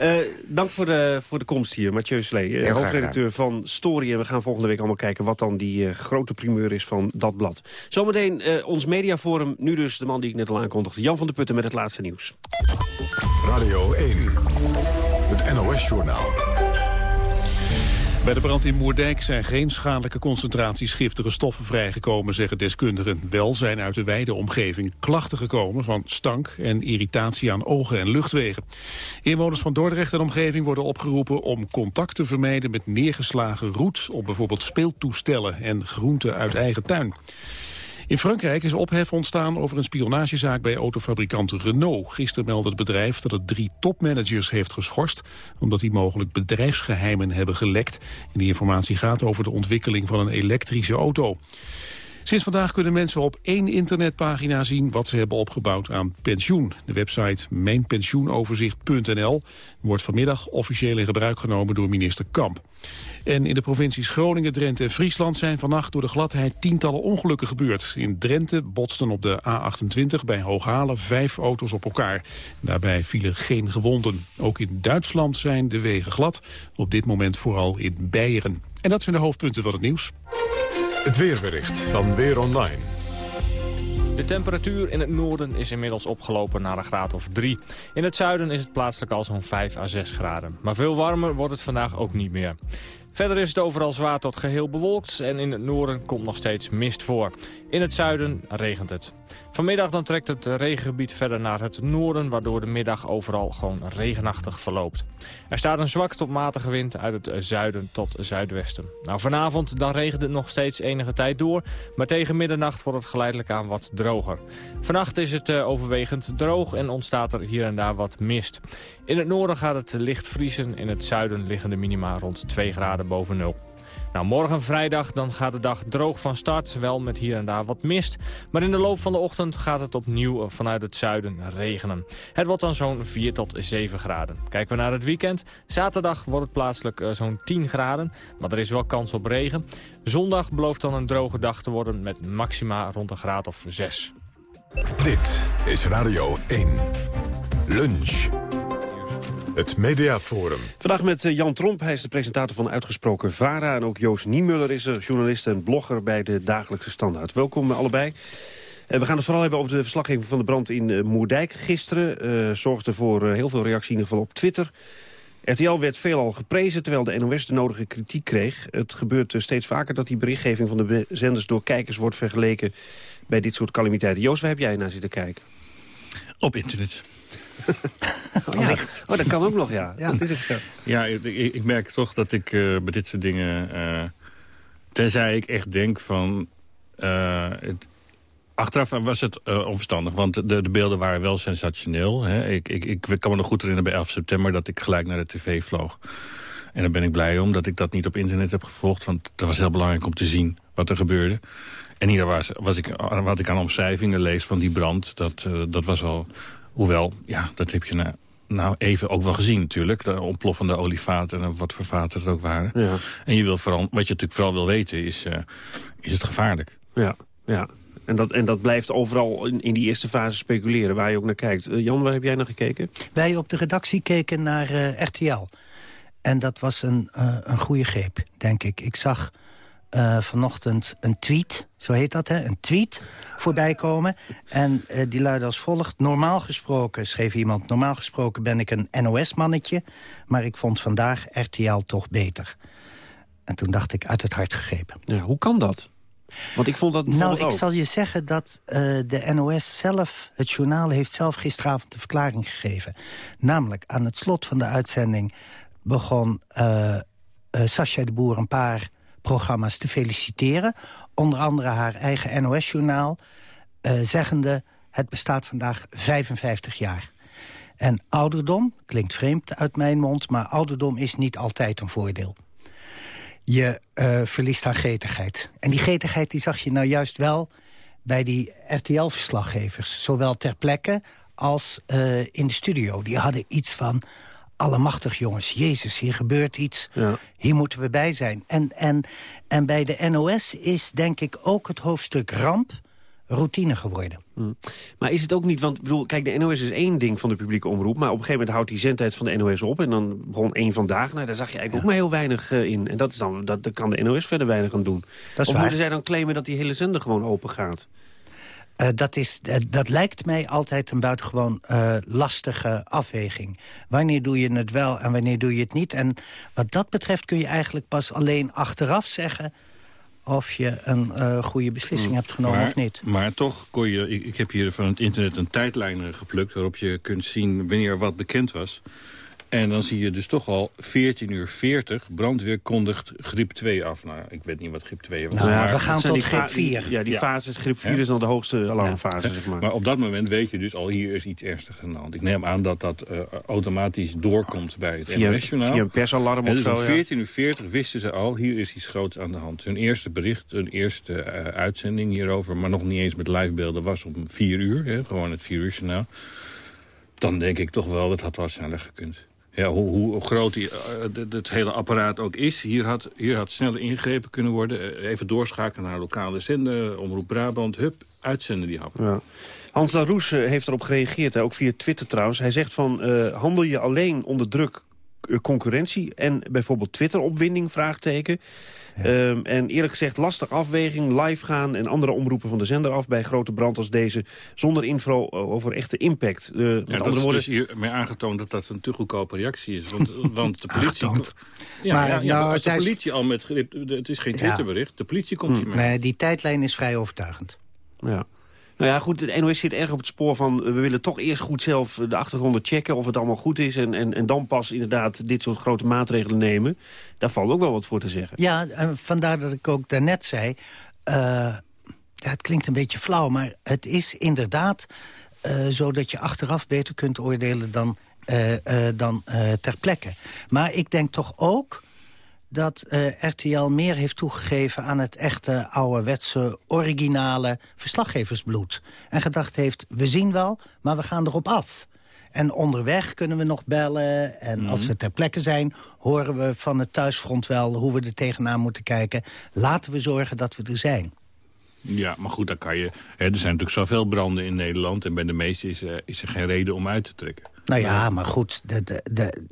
Uh, dank voor de, voor de komst hier, Mathieu Slee, uh, hoofdredacteur van Story. En we gaan volgende week allemaal kijken wat dan die uh, grote primeur is van dat blad. Zometeen ons mediaforum, nu dus de man die ik net al aankondigde. Jan van der Putten met het laatste nieuws. Radio 1, het NOS-journaal. Bij de brand in Moerdijk zijn geen schadelijke concentraties giftige stoffen vrijgekomen, zeggen deskundigen. Wel zijn uit de wijde omgeving klachten gekomen van stank en irritatie aan ogen en luchtwegen. Inwoners van Dordrecht en omgeving worden opgeroepen om contact te vermijden met neergeslagen roet op bijvoorbeeld speeltoestellen en groenten uit eigen tuin. In Frankrijk is ophef ontstaan over een spionagezaak bij autofabrikant Renault. Gisteren meldde het bedrijf dat het drie topmanagers heeft geschorst... omdat die mogelijk bedrijfsgeheimen hebben gelekt. En die informatie gaat over de ontwikkeling van een elektrische auto. Sinds vandaag kunnen mensen op één internetpagina zien wat ze hebben opgebouwd aan pensioen. De website mijnpensioenoverzicht.nl wordt vanmiddag officieel in gebruik genomen door minister Kamp. En in de provincies Groningen, Drenthe en Friesland zijn vannacht door de gladheid tientallen ongelukken gebeurd. In Drenthe botsten op de A28 bij Hooghalen vijf auto's op elkaar. Daarbij vielen geen gewonden. Ook in Duitsland zijn de wegen glad, op dit moment vooral in Beieren. En dat zijn de hoofdpunten van het nieuws. Het weerbericht van Weer Online. De temperatuur in het noorden is inmiddels opgelopen naar een graad of 3. In het zuiden is het plaatselijk al zo'n 5 à 6 graden. Maar veel warmer wordt het vandaag ook niet meer. Verder is het overal zwaar tot geheel bewolkt en in het noorden komt nog steeds mist voor. In het zuiden regent het. Vanmiddag dan trekt het regengebied verder naar het noorden... waardoor de middag overal gewoon regenachtig verloopt. Er staat een zwak tot matige wind uit het zuiden tot zuidwesten. Nou, vanavond dan regent het nog steeds enige tijd door... maar tegen middernacht wordt het geleidelijk aan wat droger. Vannacht is het uh, overwegend droog en ontstaat er hier en daar wat mist. In het noorden gaat het licht vriezen. In het zuiden liggen de minima rond 2 graden boven nul. Nou, morgen vrijdag dan gaat de dag droog van start, wel met hier en daar wat mist. Maar in de loop van de ochtend gaat het opnieuw vanuit het zuiden regenen. Het wordt dan zo'n 4 tot 7 graden. Kijken we naar het weekend. Zaterdag wordt het plaatselijk uh, zo'n 10 graden, maar er is wel kans op regen. Zondag belooft dan een droge dag te worden met maxima rond een graad of 6. Dit is Radio 1. Lunch. Het Mediaforum. Vandaag met Jan Tromp. Hij is de presentator van Uitgesproken VARA. En ook Joost Niemuller is er, journalist en blogger bij de Dagelijkse Standaard. Welkom allebei. We gaan het vooral hebben over de verslaggeving van de brand in Moerdijk gisteren. Uh, zorgde voor heel veel reactie in ieder geval op Twitter. RTL werd veelal geprezen, terwijl de NOS de nodige kritiek kreeg. Het gebeurt steeds vaker dat die berichtgeving van de zenders door kijkers wordt vergeleken bij dit soort calamiteiten. Joost, waar heb jij naar zitten kijken? Op internet. Oh, ja. oh, dat kan ook nog, ja. ja. Dat is ook zo. Ja, ik, ik merk toch dat ik uh, bij dit soort dingen... Uh, tenzij ik echt denk van... Uh, het, achteraf was het onverstandig, want de, de, beelden waren wel sensationeel. Hè. Ik, ik, ik kan me nog goed herinneren bij 11 september... dat ik gelijk naar de tv vloog. En daar ben ik blij om dat ik dat niet op internet heb gevolgd. Want dat was heel belangrijk om te zien wat er gebeurde. En hier was, was ik, wat ik aan omschrijvingen lees van die brand... dat, dat was wel Hoewel, ja, dat heb je nou, nou even ook wel gezien natuurlijk. De ontploffende olievaten en wat voor vaten het ook waren. Ja. En je wil vooral, wat je natuurlijk vooral wil weten is, uh, is het gevaarlijk? Ja, ja. En dat, en dat blijft overal in, in die eerste fase speculeren, waar je ook naar kijkt. Uh, Jan, waar heb jij naar gekeken? Wij op de redactie keken naar uh, RTL. En dat was een, een goede greep, denk ik. Ik zag eh, vanochtend een tweet, zo heet dat, hè? een tweet voorbij komen. En eh, die luidde als volgt. Normaal gesproken, schreef iemand, normaal gesproken ben ik een NOS-mannetje... maar ik vond vandaag RTL toch beter. En toen dacht ik, uit het hart gegrepen. Ja, hoe kan dat? Want ik vond dat Nou, ik ook. zal je zeggen dat eh, de NOS zelf, het journaal... heeft zelf gisteravond de verklaring gegeven. Namelijk, aan het slot van de uitzending begon uh, Sascha de Boer... een paar programma's te feliciteren. Onder andere haar eigen NOS-journaal, uh, zeggende... het bestaat vandaag 55 jaar. En ouderdom, klinkt vreemd uit mijn mond... maar ouderdom is niet altijd een voordeel je uh, verliest aan getigheid. En die getigheid die zag je nou juist wel bij die RTL-verslaggevers. Zowel ter plekke als uh, in de studio. Die hadden iets van... Allemachtig jongens, Jezus, hier gebeurt iets. Ja. Hier moeten we bij zijn. En, en, en bij de NOS is denk ik ook het hoofdstuk ramp routine geworden. Hmm. Maar is het ook niet, want bedoel, kijk, de NOS is één ding van de publieke omroep... maar op een gegeven moment houdt die zendtijd van de NOS op... en dan begon één vandaag, nou, daar zag je eigenlijk ja. ook maar heel weinig uh, in. En dat is dan, dat, daar kan de NOS verder weinig aan doen. Dat is of waar. moeten zij dan claimen dat die hele zender gewoon open gaat? Uh, dat, is, uh, dat lijkt mij altijd een buitengewoon uh, lastige afweging. Wanneer doe je het wel en wanneer doe je het niet? En wat dat betreft kun je eigenlijk pas alleen achteraf zeggen of je een uh, goede beslissing hebt genomen maar, of niet. Maar toch kon je... Ik, ik, heb hier van het internet een tijdlijn geplukt... waarop je kunt zien wanneer wat bekend was. En dan zie je dus toch al 14 uur 40. Brandweer kondigt griep 2 af. Nou, ik weet niet wat griep 2 was. Nou, maar we gaan tot griep 4. Ja, die ja. fase, griep 4 is dan de hoogste alarmfase, ja. zeg maar. Maar op dat moment weet je dus al, hier is iets ernstigs aan de hand. Ik neem aan dat dat uh, automatisch doorkomt bij het via, NOS-journaal. Via een persalarm of dus zo, om 14 uur 40 wisten ze al, hier is iets groots aan de hand. Hun eerste bericht, hun eerste uh, uitzending hierover... maar nog niet eens met livebeelden was om 4 uur. Hè, gewoon het 4 uur journaal. Dan denk ik toch wel, dat had wel sneller gekund ja, hoe, hoe groot die, uh, het hele apparaat ook is. Hier had, hier had sneller ingegrepen kunnen worden. Uh, even doorschakelen naar lokale zender, Omroep Brabant. Hup, uitzenden die hap. Ja. Hans Laroes uh, heeft erop gereageerd, ook via Twitter trouwens. Hij zegt van, handel je alleen onder druk concurrentie... en bijvoorbeeld Twitter-opwinding, vraagteken... Ja. Um, en eerlijk gezegd, lastig afweging, live gaan... en andere omroepen van de zender af bij grote brand als deze... zonder info over echte impact. Uh, ja, dat is woorden... dus hiermee aangetoond dat dat een te goedkope reactie is. Want, [LAUGHS] want de politie... Ja, maar, ja, ja, nou, als de politie al met... Het is geen Twitterbericht, de politie komt hm, hiermee. Nee, die tijdlijn is vrij overtuigend. Ja. Nou ja, goed, de NOS zit erg op het spoor van... we willen toch eerst goed zelf de achtergronden checken of het allemaal goed is... en, en, en dan pas inderdaad dit soort grote maatregelen nemen. Daar valt ook wel wat voor te zeggen. Ja, en vandaar dat ik ook daarnet zei... Ja, het klinkt een beetje flauw, maar het is inderdaad... Zo dat je achteraf beter kunt oordelen dan, dan ter plekke. Maar ik denk toch ook dat uh, RTL meer heeft toegegeven aan het echte ouderwetse, originale verslaggeversbloed. En gedacht heeft, we zien wel, maar we gaan erop af. En onderweg kunnen we nog bellen. En mm -hmm. als we ter plekke zijn, horen we van het thuisfront wel... hoe we er tegenaan moeten kijken. Laten we zorgen dat we er zijn. Ja, maar goed, dan kan je... Hè, er zijn natuurlijk zoveel branden in Nederland... en bij de meeste is, uh, is er geen reden om uit te trekken. Nou ja, maar goed, de, de, de,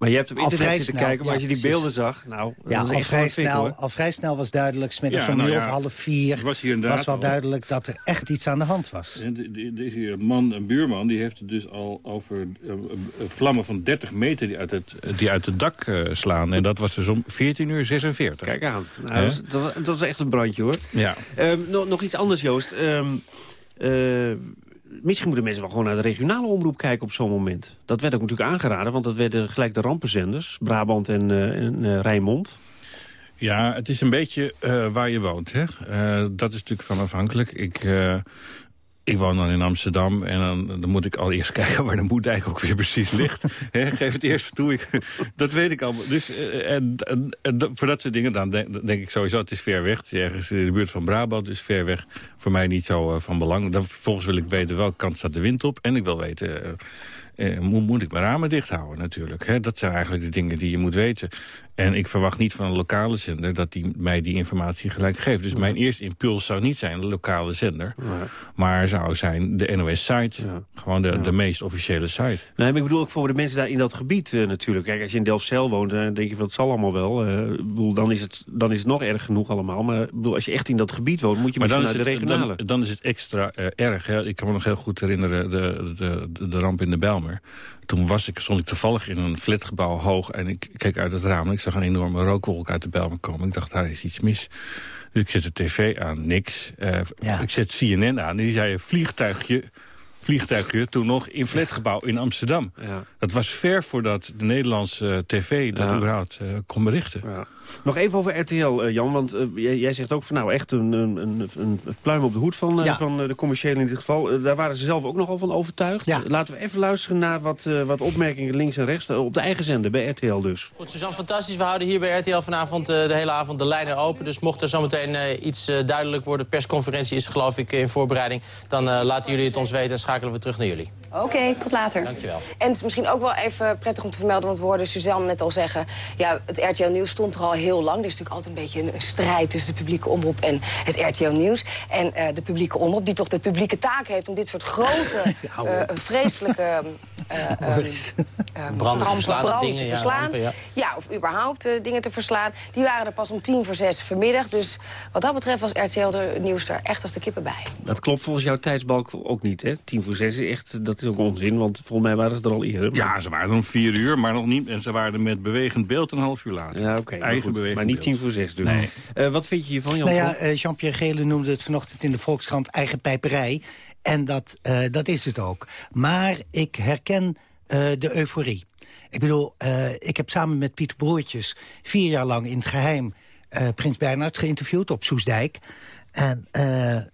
maar je hebt op internet zitten snel, kijken, maar als je die beelden zag... Nou, ja, al vrij, snel, al vrij snel was duidelijk, smiddags ja, om nou ja, half vier... was, hier was wel al. duidelijk dat er echt iets aan de hand was. Er is hier een man, een buurman, die heeft het dus al over uh, vlammen van 30 meter... die uit het, die uit het dak uh, slaan. En dat was dus om 14 uur 46. Kijk aan. Nou, dat, was, dat was echt een brandje, hoor. Ja. Um, nog, nog iets anders, Joost. Um, uh, misschien moeten mensen wel gewoon naar de regionale omroep kijken op zo'n moment. Dat werd ook natuurlijk aangeraden, want dat werden gelijk de rampenzenders. Brabant en, uh, en uh, Rijnmond. Ja, het is een beetje uh, waar je woont. Hè? dat is natuurlijk van afhankelijk. Ik, ik woon dan in Amsterdam en dan, dan, moet ik al eerst [LAUGHS] kijken waar de moedijk ook weer precies ligt. [LAUGHS] He, geef het eerst toe. Ik, [LAUGHS] dat weet ik al. Dus uh, en, en, en, voor dat soort dingen dan denk, denk, ik sowieso, het is ver weg. Het is ergens in de buurt van Brabant, is ver weg. Voor mij niet zo uh, van belang. Dan, vervolgens wil ik weten welke kant staat de wind op. En ik wil weten... Uh, eh, moet, moet ik mijn ramen dicht houden natuurlijk. Hè? Dat zijn eigenlijk de dingen die je moet weten. En ik verwacht niet van een lokale zender dat die mij die informatie gelijk geeft. Dus mijn eerste impuls zou niet zijn de lokale zender. Maar zou zijn de NOS-site. Gewoon de, de meest officiële site. Nee, maar ik bedoel ook voor de mensen daar in dat gebied eh, natuurlijk. Kijk, als je in Delfzijl woont, dan denk je van het zal allemaal wel. Eh, bedoel, dan, is het, dan is het nog erg genoeg allemaal. Maar bedoel, als je echt in dat gebied woont, moet je Maar dan naar de regionale. dan, dan is het extra eh, erg. Hè. Ik kan me nog heel goed herinneren de, de, de, de ramp in de Bijlmer. Toen was ik, stond ik toevallig in een flatgebouw hoog... en ik keek uit het raam en ik zag een enorme rookwolk uit de Bijlmer komen. Ik dacht, daar is iets mis. Dus ik zet de tv aan, niks. Eh, Ik zet CNN aan en die zei een vliegtuigje... Vliegtuigje toen nog in flatgebouw in Amsterdam. Dat was ver voordat de Nederlandse tv dat Ja. überhaupt eh, kon berichten. Nog even over RTL, eh, Jan, want eh, jij, jij zegt ook van nou echt een, een, een, een pluim op de hoed van, eh, Ja. van de commerciële in dit geval. Daar waren ze zelf ook nogal van overtuigd. Laten we even luisteren naar wat, eh, wat opmerkingen links en rechts op de eigen zender, bij RTL dus. Goed, Suzanne, fantastisch. We houden hier bij RTL vanavond eh, de hele avond de lijnen open. Dus mocht er zometeen eh, iets duidelijk worden... persconferentie is geloof ik in voorbereiding... dan laten jullie het ons weten en schakelen we terug naar jullie. Oké, tot later. Dankjewel. En het is misschien ook wel even prettig om te vermelden... want we hoorden Suzanne net al zeggen... ja, het RTL Nieuws stond er al heel lang. Er is natuurlijk altijd een beetje een strijd tussen de publieke omroep... en het RTL Nieuws. En eh, de publieke omroep, die toch de publieke taak heeft... om dit soort grote, [LAUGHS] eh, vreselijke... [LAUGHS] eh, eh, eh, Branden te verslaan, branden dingen, te ja, verslaan. rampen, ja. Ja, of überhaupt eh, dingen te verslaan. Die waren er pas om tien voor zes vanmiddag. Dus wat dat betreft was RTL de Nieuws er echt als de kippen bij. Dat klopt volgens jouw tijdsbalk ook niet, hè? Tien voor zes is echt, dat is ook onzin, want volgens mij waren ze er al eerder. Ja, ze waren er om vier uur, maar nog niet. En ze waren er met bewegend beeld een half uur later. Ja, oké. Goed, Maar niet tien voor zes dus. Nee. Eh, wat vind je hiervan, Jan? Nou ja, eh, Jean-Pierre Gele noemde het vanochtend in de Volkskrant eigen pijperij. En dat, eh, dat is het ook. Maar ik herken eh, de euforie. Ik bedoel, eh, ik heb samen met Pieter Broertjes vier jaar lang in het geheim... eh, Prins Bernhard geïnterviewd op Soesdijk. En eh, eh,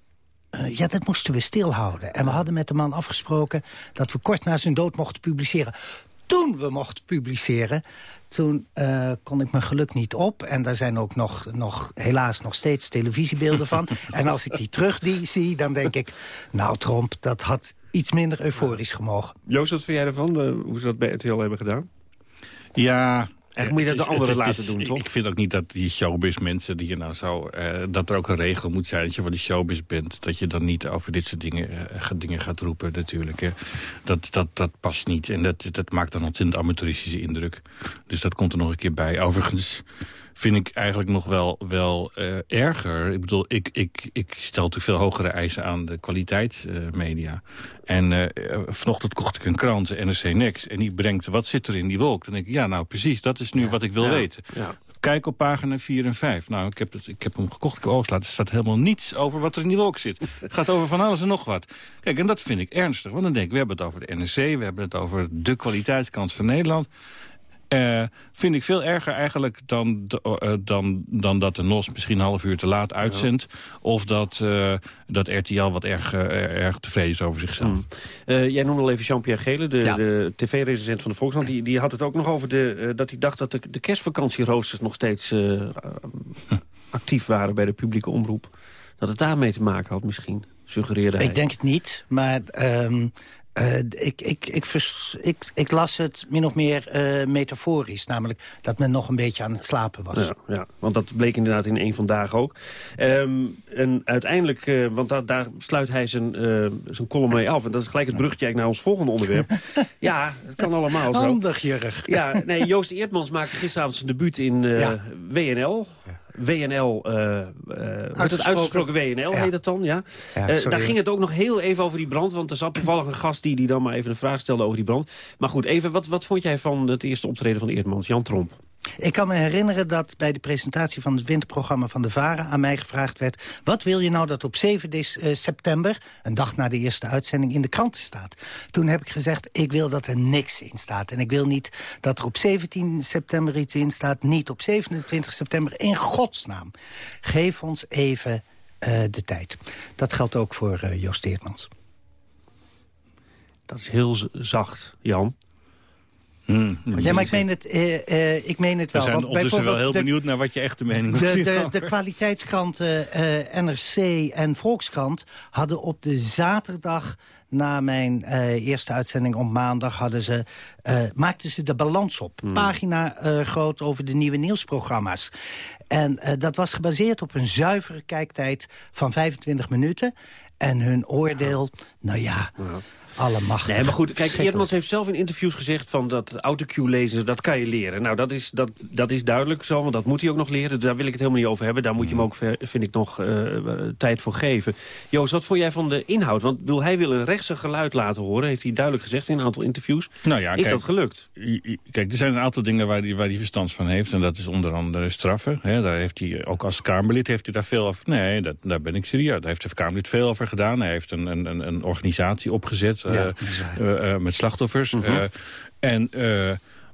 ja, dat moesten we stilhouden. En we hadden met de man afgesproken dat we kort na zijn dood mochten publiceren. Toen we mochten publiceren, toen eh, kon ik mijn geluk niet op. En daar zijn ook nog, nog helaas nog steeds televisiebeelden van. [LAUGHS] en als ik die terug die zie, dan denk ik... nou, Tromp, dat had iets minder euforisch gemogen. Joost, wat vind jij ervan, eh, hoe ze dat bij RTL hebben gedaan? Ja... Eigenlijk moet je dat de anderen is- laten doen, toch? Ik vind ook niet dat die showbiz mensen die je nou zo... eh, dat er ook een regel moet zijn dat je van die showbiz bent. Dat je dan niet over dit soort dingen, eh, gaat- dingen gaat roepen natuurlijk. Hè. Dat, dat, dat past niet. En dat, dat maakt dan ontzettend amateuristische indruk. Dus dat komt er nog een keer bij. Overigens vind ik eigenlijk nog wel, wel eh, erger. Ik bedoel, ik, ik, ik stel natuurlijk veel hogere eisen aan de kwaliteitsmedia. en eh, vanochtend kocht ik een krant, NRC Next. En die brengt, wat zit er in die wolk? Dan denk ik, ja nou precies, dat is nu wat ik wil Ja, weten. ja. Kijk op pagina 4 en 5. Nou, ik heb, het, ik heb hem gekocht, ik heb overslaten. Er staat helemaal niets over wat er in die wolk zit. Het gaat over van alles en nog wat. Kijk, en dat vind ik ernstig. Want dan denk ik, we hebben het over de NRC... we hebben het over de kwaliteitskant van Nederland... Eh, vind ik veel erger eigenlijk dan, de- eh, dan, dan dat de NOS misschien een half uur te laat uitzendt. Of dat, eh, dat RTL wat erg, erg tevreden is over zichzelf. Eh, jij noemde al even Jean-Pierre Gele, de, Ja. de tv-recensent van de Volkskrant. Die, die had het ook nog over de, dat hij dacht dat de, de kerstvakantieroosters nog steeds eh, [LAUGHS] actief waren bij de publieke omroep. Dat het daarmee te maken had misschien, suggereerde hij. Ik denk het niet, maar ehm, eh, ik, ik, ik, vers- ik, ik las het min of meer eh, metaforisch. Namelijk dat men nog een beetje aan het slapen was. Ja, ja, want dat bleek inderdaad in een vandaag ook. Ehm, en uiteindelijk, eh, want da- daar sluit hij zijn, zijn column mee af. En dat is gelijk het bruggetje naar ons volgende onderwerp. [LAUGHS] ja, het kan allemaal zo. Handig, Jurg. Ja, nee, Joost Eertmans maakte gisteravond zijn debuut in eh, Ja. WNL. WNL, eh eh, wordt het Uitgesproken. WNL heet het dan, ja. Eh, daar ging het ook nog heel even over die brand, want er zat toevallig een gast die, die dan maar even een vraag stelde over die brand. Maar goed, even, wat, wat vond jij van het eerste optreden van Eertmans, Jan Tromp? Ik kan me herinneren dat bij de presentatie van het winterprogramma van de VARA... aan mij gevraagd werd, wat wil je nou dat op 7 des- eh, september... een dag na de eerste uitzending in de kranten staat? Toen heb ik gezegd, ik wil dat er niks in staat. En ik wil niet dat er op 17 september iets in staat... niet op 27 september, in godsnaam. Geef ons even eh, de tijd. Dat geldt ook voor eh, Joost Eertmans. Dat is heel zacht, Jan. Ja, maar ik meen het, eh, eh, ik meen het We wel. zijn want ondertussen wel heel de- benieuwd naar wat je echte mening was. De, de, de kwaliteitskranten eh, NRC en Volkskrant hadden op de zaterdag na mijn eh, eerste uitzending op maandag... Hadden ze, uh, maakten ze de balans op. Hmm. Pagina uh, groot over de nieuwe nieuwsprogramma's. En dat was gebaseerd op een zuivere kijktijd van 25 minuten. En hun oordeel, nou ja... ja allemachtig. Nee, maar goed, kijk, Eerdmans heeft zelf in interviews gezegd... van dat autocue lezen, dat kan je leren. Nou, dat is, dat, dat is duidelijk zo, want dat moet hij ook nog leren. Daar wil ik het helemaal niet over hebben. Daar moet je hem ook, vind ik, nog uh, tijd voor geven. Joost, wat vond jij van de inhoud? Want wil, hij wil een rechtse geluid laten horen, heeft hij duidelijk gezegd in een aantal interviews. Nou ja, is kijk, dat gelukt? Kijk, er zijn een aantal dingen waar hij, waar hij verstand van heeft. En dat is onder andere straffen. Hè. Daar heeft hij, ook als Kamerlid heeft hij daar veel over... Nee, dat, daar ben ik serieus. Daar heeft de Kamerlid veel over gedaan. Hij heeft een, een, een organisatie opgezet... Ja. Uh, uh, uh, met slachtoffers. Mhm. Uh -huh. en,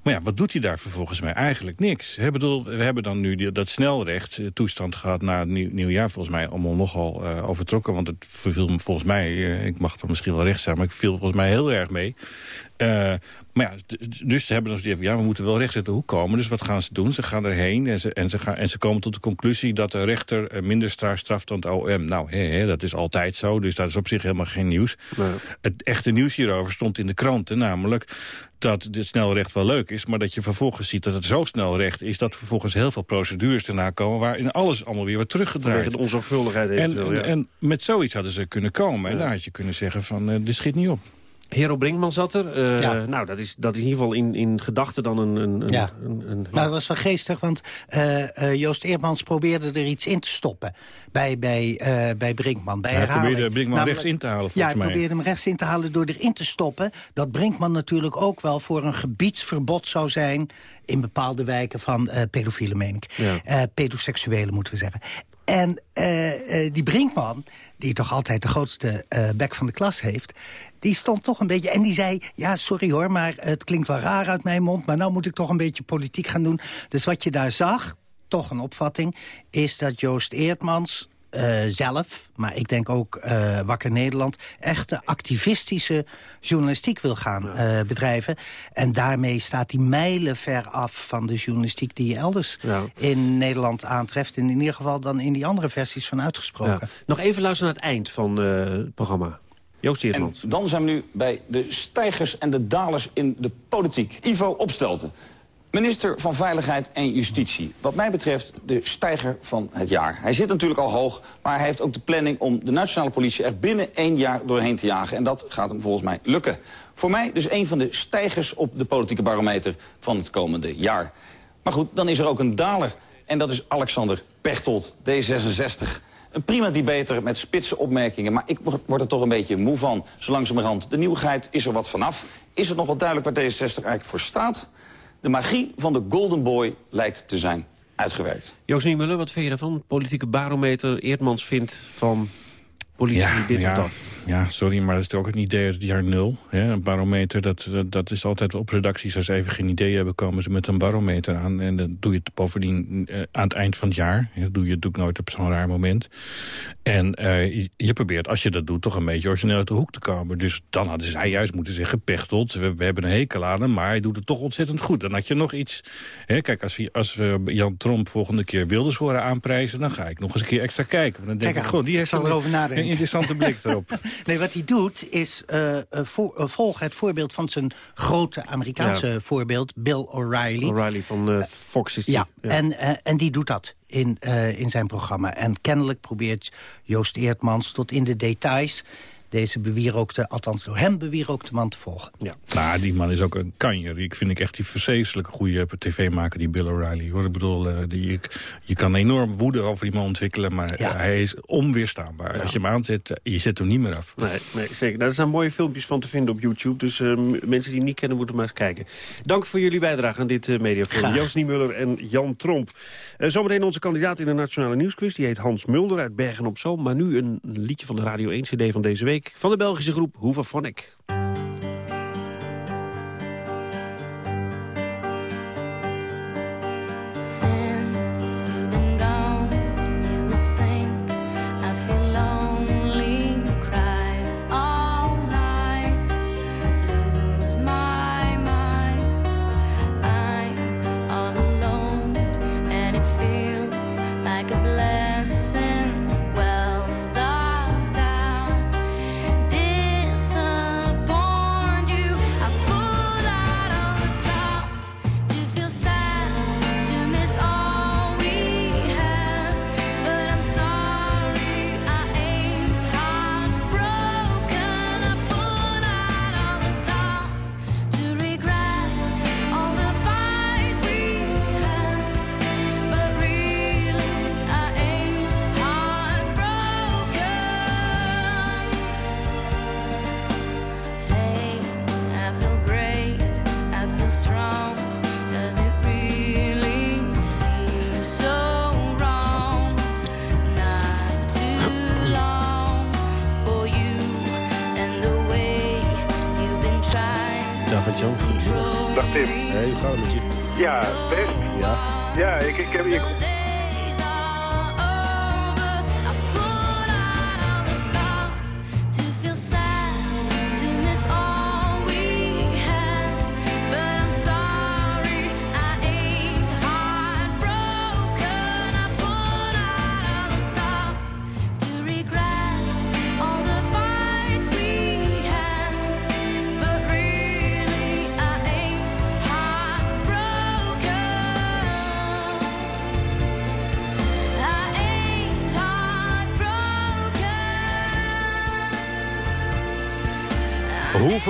maar ja, wat doet hij daar volgens mij? Eigenlijk niks. Ik bedoel, we hebben dan nu die, dat snelrecht toestand gehad na het nieuw, nieuwjaar. Volgens mij allemaal nogal overtrokken. Want het verviel me volgens mij, ik mag het misschien wel recht zijn... maar ik viel volgens mij heel erg mee. Maar ja, dus ze hebben dan zoiets ja, we moeten wel recht uit de hoek komen. Dus wat gaan ze doen? Ze gaan erheen en ze, en ze, gaan, en ze komen tot de conclusie... dat de rechter minder straf straft dan het OM. Nou, hé, hé, dat is altijd zo, dus dat is op zich helemaal geen nieuws. Nee. Het echte nieuws hierover stond in de kranten, namelijk dat dit snelrecht wel leuk is... maar dat je vervolgens ziet dat het zo snel recht is... dat vervolgens heel veel procedures erna komen... waarin alles allemaal weer wordt teruggedraaid. de onzorgvuldigheid en, eventueel, en, ja. en met zoiets hadden ze kunnen komen. En daar had je kunnen zeggen van, uh, dit schiet niet op. Hero Brinkman zat er. Uh, ja. Nou, dat is, dat is in ieder geval in, in gedachten dan een... een, ja. een, een maar dat was wel geestig, want uh, uh, Joost Eermans probeerde er iets in te stoppen bij, bij, bij Brinkman. Bij hij herhaling. probeerde Brinkman Namelijk, rechts in te halen, Ja, hij mij. probeerde hem rechts in te halen door erin te stoppen... dat Brinkman natuurlijk ook wel voor een gebiedsverbod zou zijn... in bepaalde wijken van pedofiele, meen ik. Ja. pedoseksuelen, moeten we zeggen. En uh, uh, die Brinkman, die toch altijd de grootste uh, bek van de klas heeft... die stond toch een beetje... En die zei, ja, sorry hoor, maar het klinkt wel raar uit mijn mond... maar nou moet ik toch een beetje politiek gaan doen. Dus wat je daar zag, toch een opvatting... is dat Joost Eertmans uh, zelf, maar ik denk ook uh, Wakker Nederland... echte activistische journalistiek wil gaan uh, bedrijven. En daarmee staat hij mijlen ver af van de journalistiek... die je elders ja. in Nederland aantreft. En in ieder geval dan in die andere versies van uitgesproken. Ja. Nog even luisteren naar het eind van het programma. Joost En dan zijn we nu bij de stijgers en de dalers in de politiek. Ivo Opstelten. Minister van Veiligheid en Justitie. Wat mij betreft de stijger van het jaar. Hij zit natuurlijk al hoog, maar hij heeft ook de planning... om de nationale politie er binnen één jaar doorheen te jagen. En dat gaat hem volgens mij lukken. Voor mij dus een van de stijgers op de politieke barometer van het komende jaar. Maar goed, dan is er ook een daler. En dat is Alexander Pechtold, D66. Een prima debater met spitse opmerkingen. Maar ik word er toch een beetje moe van. Zo langzamerhand. De nieuwigheid is er wat vanaf. Is het nog wel duidelijk waar D66 eigenlijk voor staat? De magie van de Golden Boy lijkt te zijn uitgewerkt. Joost Niemuller, wat vind je daarvan? Politieke barometer Eerdmans vindt van ja, dit ja, of dat. Ja, sorry, maar dat is toch ook het idee uit het jaar nul. Hè? Een barometer, dat, dat, dat, is altijd op redacties. Als ze even geen idee hebben, komen ze met een barometer aan. En dan doe je het bovendien uh, aan het eind van het jaar. Dat doe je ook nooit op zo'n raar moment. En uh, je, je, probeert, als je dat doet, toch een beetje origineel uit de hoek te komen. Dus dan hadden zij juist moeten zeggen, Pechtold, we, we hebben een hekel aan hem... maar hij doet het toch ontzettend goed. Dan had je nog iets... Hè, kijk, als, als uh, Jan Tromp volgende keer Wilders horen aanprijzen... dan ga ik nog eens een keer extra kijken. Dan denk kijk ik, goh, die heeft zal erover nadenken. Interessante blik erop. [LAUGHS] nee, wat hij doet is uh, vo volgen het voorbeeld van zijn grote Amerikaanse ja. voorbeeld, Bill O'Reilly. O'Reilly van uh, Fox is die. Ja, ja. En, en die doet dat in, in zijn programma. En kennelijk probeert Joost Eertmans tot in de details deze bewierookte, althans door hem bewierookte man te volgen. Ja. Nou, die man is ook een kanjer. Ik vind ik echt die vreselijke goede tv-maker, die Bill O'Reilly. Hoor. Ik bedoel, uh, die, ik, je kan enorm woede over die man ontwikkelen, maar ja. uh, hij is onweerstaanbaar. Ja. Als je hem aanzet, je zet hem niet meer af. Nee, nee zeker. Daar zijn mooie filmpjes van te vinden op YouTube. Dus uh, mensen die het niet kennen, moeten maar eens kijken. Dank voor jullie bijdrage aan dit uh, mediaforum. Joost Niemuller en Jan Tromp. Uh, zometeen onze kandidaat in de Nationale Nieuwsquiz. Die heet Hans Mulder uit Bergen op Zoom. Maar nu een liedje van de Radio 1 CD van deze week van de Belgische groep. This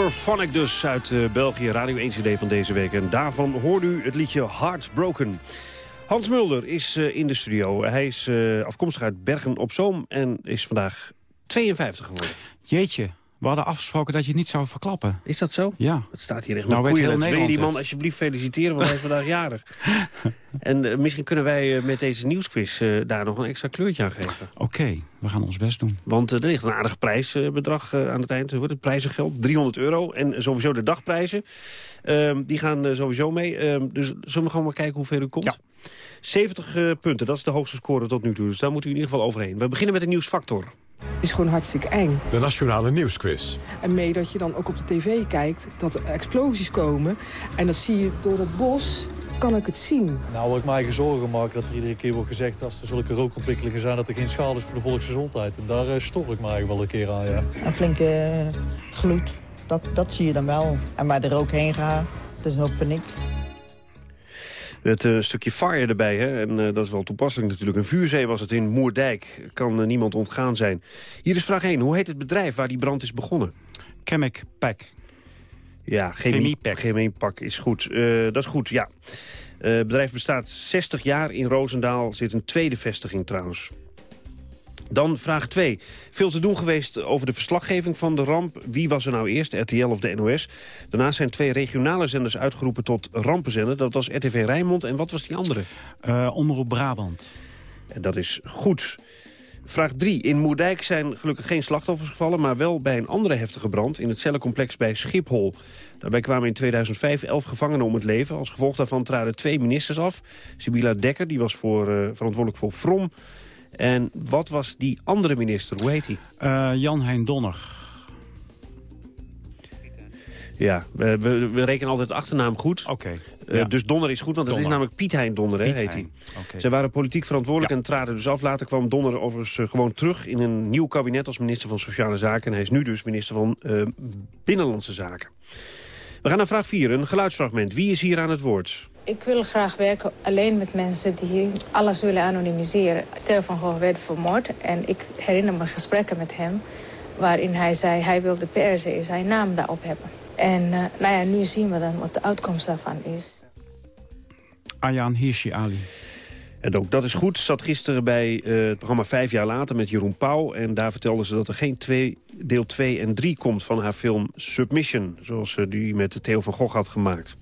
Hoover Phonic dus uit eh, België, Radio 1 CD van deze week. En daarvan hoort u het liedje Heartbroken. Hans Mulder is eh, in de studio. Hij is eh, afkomstig uit Bergen op Zoom en is vandaag 52 geworden. Jeetje, we hadden afgesproken dat je het niet zou verklappen. Is dat zo? Ja. Het staat hier echt Nou weet heel Nederland die man het. alsjeblieft feliciteren, want hij is vandaag jarig. [LAUGHS] En eh, misschien kunnen wij eh, met deze nieuwsquiz eh, daar nog een extra kleurtje aan geven. Oké, we gaan ons best doen. Want er ligt een aardig prijsbedrag aan het eind. Wordt het prijzengeld, 300 euro. En sowieso de dagprijzen, ehm, die gaan sowieso mee. Ehm, dus zullen we gewoon maar kijken hoeveel u komt? 70 eh, punten, dat is de hoogste score tot nu toe. Dus daar moet u in ieder geval overheen. We beginnen met de nieuwsfactor. Is gewoon hartstikke eng. De Nationale Nieuwsquiz. En mee dat je dan ook op de tv kijkt, dat er explosies komen. En dat zie je door het bos, kan ik het zien. Nou, waar ik mij eigen zorgen maak, dat er iedere keer wordt gezegd... als er zulke rookontwikkelingen zijn, dat er geen schade is voor de volksgezondheid. En daar uh, stoor ik me eigenlijk wel een keer aan, ja. Een flinke eh, gloed, dat, dat zie je dan wel. En waar de rook heen gaat, dat is een hoop paniek. Het eh, stukje fire erbij, hè? en eh, dat is wel toepasselijk natuurlijk. Een vuurzee was het in Moerdijk, kan eh, niemand ontgaan zijn. Hier is vraag 1. Hoe heet het bedrijf waar die brand is begonnen? Chemic Pack. Ja, chemiepak. Chemiepak is goed. Dat is goed, ja. Het bedrijf bestaat 60 jaar in Roosendaal. Zit een tweede vestiging trouwens. Dan vraag 2. Veel te doen geweest over de verslaggeving van de ramp. Wie was er nou eerst, RTL of de NOS? Daarnaast zijn twee regionale zenders uitgeroepen tot rampenzender. Dat was RTV Rijnmond en wat was die andere? Uh, Omroep Brabant. En dat is goed. Vraag 3. In Moerdijk zijn gelukkig geen slachtoffers gevallen... maar wel bij een andere heftige brand in het cellencomplex bij Schiphol. Daarbij kwamen in 2005 elf gevangenen om het leven. Als gevolg daarvan traden twee ministers af. Sibila Dekker, die was voor, uh, verantwoordelijk voor From... En wat was die andere minister? Hoe heet hij? Uh, Jan Hein Donner. Ja, we, we, we, rekenen altijd de achternaam goed. Oké. Okay. Uh, ja. Dus Donner is goed, want het is namelijk Piet Hein Donner, hè, Piet heet hij. Okay. Zij waren politiek verantwoordelijk ja. en traden dus af. Later kwam Donner overigens uh, gewoon terug in een nieuw kabinet als minister van Sociale Zaken. En hij is nu dus minister van uh, Binnenlandse Zaken. We gaan naar vraag 4, een geluidsfragment. Wie is hier aan het woord? Ik wil graag werken alleen met mensen die alles willen anonimiseren. Theo van Gogh werd vermoord en ik herinner me gesprekken met hem... waarin hij zei hij wilde per se zijn naam daarop hebben. En uh, nou ja, nu zien we dan wat de uitkomst daarvan is. Ayaan Hirsi Ali. En ook dat is goed. Zat gisteren bij uh, het programma Vijf jaar later met Jeroen Pauw. En daar vertelde ze dat er geen twee, deel 2 en 3 komt van haar film Submission. Zoals ze die met Theo van Gogh had gemaakt.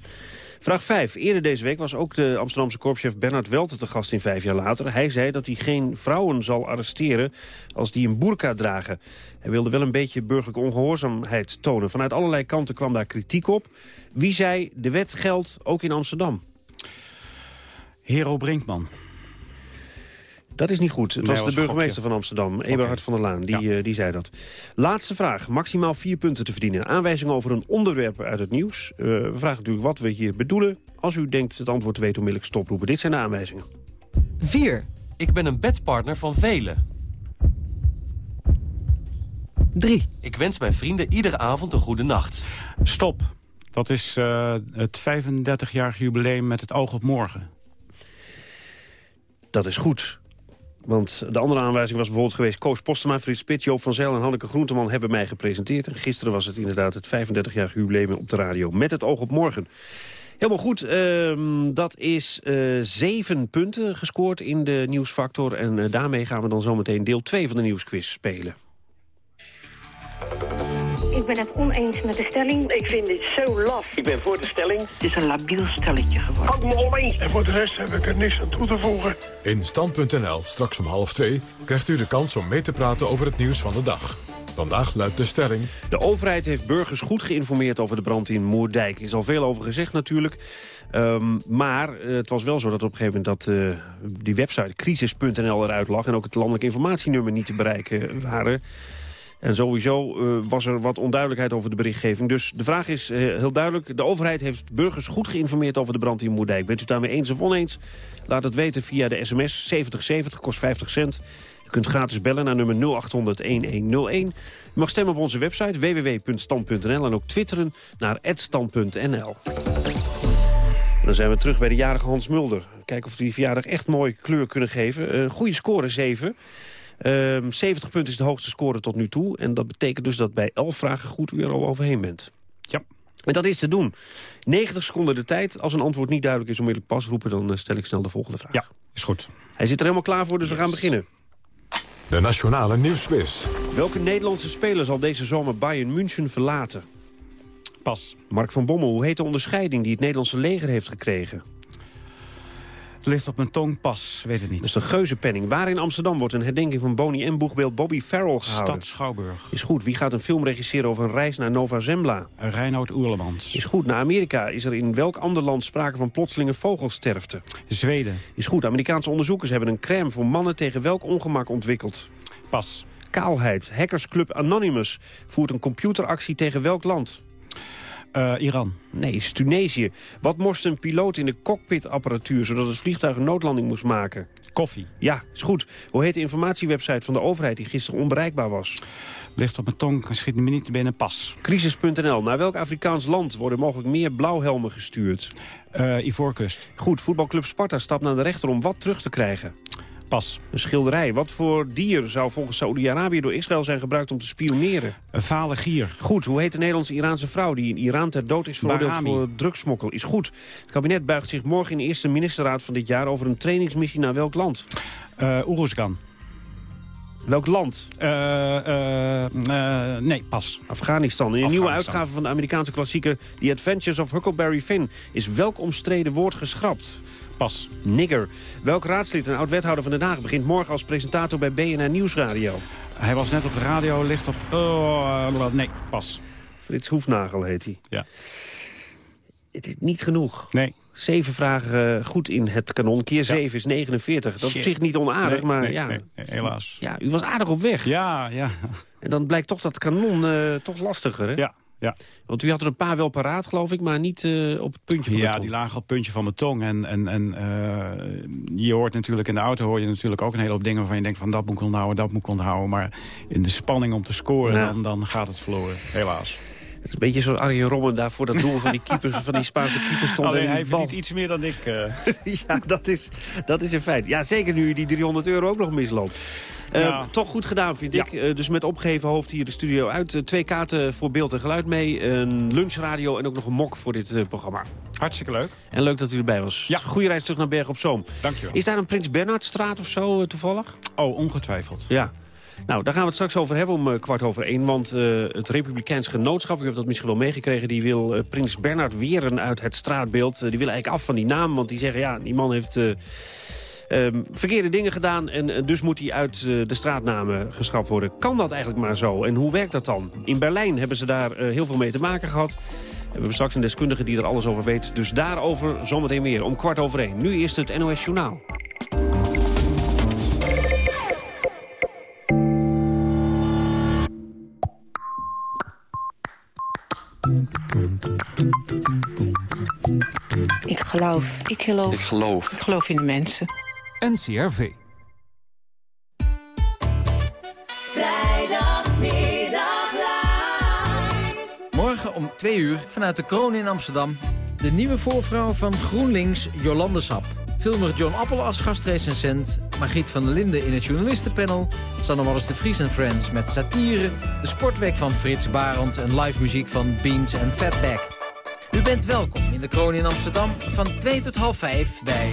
Vraag 5. Eerder deze week was ook de Amsterdamse korpschef Bernard Welter te gast in vijf jaar later. Hij zei dat hij geen vrouwen zal arresteren als die een burka dragen. Hij wilde wel een beetje burgerlijke ongehoorzaamheid tonen. Vanuit allerlei kanten kwam daar kritiek op. Wie zei de wet geldt ook in Amsterdam? Hero Brinkman. Dat is niet goed. Het Nee, was was de burgemeester van Amsterdam, Eberhard van der Laan, die, ja. uh, die zei dat. Laatste vraag, maximaal vier punten te verdienen. Aanwijzingen over een onderwerp uit het nieuws. Uh, we vragen natuurlijk wat we hier bedoelen. Als u denkt het antwoord te weten, onmiddellijk stoproepen. Dit zijn de aanwijzingen. 4. Ik ben een bedpartner van velen. 3. Ik wens mijn vrienden iedere avond een goede nacht. Stop. Dat is uh, het 35-jarig jubileum met het oog op morgen. Dat is goed. Want de andere aanwijzing was bijvoorbeeld geweest... Koos Postema, Frits Spit, Joop van Zijl en Hanneke Groenteman hebben mij gepresenteerd. En gisteren was het inderdaad het 35-jarig jubileum op de radio. Met het oog op morgen. Helemaal goed. Uh, dat is uh, zeven punten gescoord in de nieuwsfactor. En uh, daarmee gaan we dan zometeen deel 2 van de nieuwsquiz spelen. Ik ben het oneens met de stelling. Ik vind dit zo laf. Ik ben voor de stelling. Het is een labiel stelletje geworden. Ook me oneens. En voor de rest heb ik er niks aan toe te voegen. In Stand.nl, straks om half twee, krijgt u de kans om mee te praten over het nieuws van de dag. Vandaag luidt de stelling... De overheid heeft burgers goed geïnformeerd over de brand in Moerdijk. Er is al veel over gezegd natuurlijk. Ehm, maar eh, het was wel zo dat op een gegeven moment dat, eh, die website crisis.nl eruit lag... en ook het landelijk informatienummer niet te bereiken waren... En sowieso eh, was er wat onduidelijkheid over de berichtgeving. Dus de vraag is heel duidelijk. De overheid heeft burgers goed geïnformeerd over de brand in Moerdijk. Bent u daarmee eens of oneens? Laat het weten via de sms 7070, kost 50 cent. U kunt gratis bellen naar nummer 0800-1101. U mag stemmen op onze website www.stand.nl en ook twitteren naar @stand.nl. Dan zijn we terug bij de jarige Hans Mulder. Kijken of we die verjaardag echt mooi kleur kunnen geven. Een goede score, 7. Ehm 70 punten is de hoogste score tot nu toe. En dat betekent dus dat bij 11 vragen goed u er al overheen bent. Ja. En dat is te doen. 90 seconden de tijd. Als een antwoord niet duidelijk is onmiddellijk pas roepen... dan eh, stel ik snel de volgende vraag. Ja, is goed. Hij zit er helemaal klaar voor, dus we gaan beginnen. De Nationale Nieuwsquiz. Welke Nederlandse speler zal deze zomer Bayern München verlaten? Pas. Mark van Bommel, hoe heet de onderscheiding die het Nederlandse leger heeft gekregen? Het ligt op mijn tong, pas. Weet het niet. Is de Geuzenpenning. Waar in Amsterdam wordt een herdenking van Bonnie en boegbeeld Bobby Farrell gehouden? Stad Schouwburg. Is goed. Wie gaat een film regisseren over een reis naar Nova Zembla? Reinoud Oerlemans. Is goed. Naar Amerika is er in welk ander land sprake van plotselinge vogelsterfte? Zweden. Is goed. Amerikaanse onderzoekers hebben een crème voor mannen tegen welk ongemak ontwikkeld? Pas. Kaalheid. Hackersclub Anonymous voert een computeractie tegen welk land? Uh, Iran. Nee, is Tunesië. Wat morst een piloot in de cockpitapparatuur... zodat het vliegtuig een noodlanding moest maken? Koffie. Ja, is goed. Hoe heet de informatiewebsite van de overheid die gisteren onbereikbaar was? Ligt op mijn tong, schiet me niet binnen, pas. Crisis.nl. Naar welk Afrikaans land worden mogelijk meer blauwhelmen gestuurd? Uh, Ivoorkust. Goed, voetbalclub Sparta stapt naar de rechter om wat terug te krijgen? Pas. Een schilderij. Wat voor dier zou volgens Saoedi-Arabië door Israël zijn gebruikt om te spioneren? Een vale gier. Goed. Hoe heet de Nederlandse-Iraanse vrouw die in Iran ter dood is veroordeeld voor drugsmokkel? Is goed. Het kabinet buigt zich morgen in de eerste ministerraad van dit jaar over een trainingsmissie naar welk land? Uh, Oeruzgan. Welk land? Uh, uh, nee, pas. Afghanistan. In een nieuwe uitgave van de Amerikaanse klassieker The Adventures of Huckleberry Finn is welk omstreden woord geschrapt? Pas. Nigger. Welk raadslid en oud-wethouder van Den Haag begint morgen als presentator bij BNR Nieuwsradio? Hij was net op de radio, ligt op... Oh, nee, pas. Frits Hoefnagel heet hij. Ja. Het is niet genoeg. Nee. Zeven vragen uh, goed in het kanon. Keer zeven ja. is 49. Dat is op zich niet onaardig, nee, maar nee, ja. Nee, helaas. Ja, u was aardig op weg. Ja, ja. En dan blijkt toch dat kanon uh, toch lastiger, hè? Ja. Ja. Want u had er een paar wel paraat, geloof ik, maar niet uh, op het puntje van ja, de tong. die lagen op het puntje van mijn tong. En, en, en uh, je hoort natuurlijk in de auto hoor je natuurlijk ook een hele hoop dingen... waarvan je denkt van dat moet ik onthouden, dat moet ik onthouden. Maar in de spanning om te scoren, dan, dan gaat het verloren. Helaas. Het is een beetje zoals Arjen Robben daar voor dat doel van die, keepers, van die Spaanse keeper stond. Alleen hij verdient iets meer dan ik. eh. [LAUGHS] ja, dat is, dat is een feit. Ja, zeker nu die 300 euro ook nog misloopt. Eh, Ja. Toch goed gedaan, vind ik. Eh, dus met opgeheven hoofd hier de studio uit. Eh, twee kaarten voor beeld en geluid mee. Een lunchradio en ook nog een mok voor dit programma. Hartstikke leuk. En leuk dat u erbij was. Ja. Goeie reis terug naar Berg op Zoom. Dankjewel. Is daar een Prins Bernhardstraat of zo toevallig? Oh, ongetwijfeld. Ja. Nou, daar gaan we het straks over hebben om kwart over één. Want het Republikeins Genootschap, u hebt dat misschien wel meegekregen... die wil Prins Bernhard weren uit het straatbeeld. Die willen eigenlijk af van die naam, want die zeggen... ja, die man heeft... eh, ehm, verkeerde dingen gedaan en eh, dus moet hij uit eh, de straatnamen geschrapt worden. Kan dat eigenlijk maar zo? En hoe werkt dat dan? In Berlijn hebben ze daar eh, heel veel mee te maken gehad. We hebben straks een deskundige die er alles over weet. Dus daarover zometeen meer, om kwart over één. Nu eerst het NOS Journaal. Ik geloof. Ik geloof. Ik geloof. Ik geloof in de mensen. NCRV. Vrijdagmiddag. Morgen om 2 uur vanuit de Kroon in Amsterdam... de nieuwe voorvrouw van GroenLinks, Jolande Sap. Filmer John Appel als gastrecensent... Margriet van der Linden in het journalistenpanel... Sanne Wallis de Vries en Friends met satire... de sportweek van Frits Barend en live muziek van Beans en Fatback. U bent welkom in de Kroon in Amsterdam van 2 tot half 5 bij...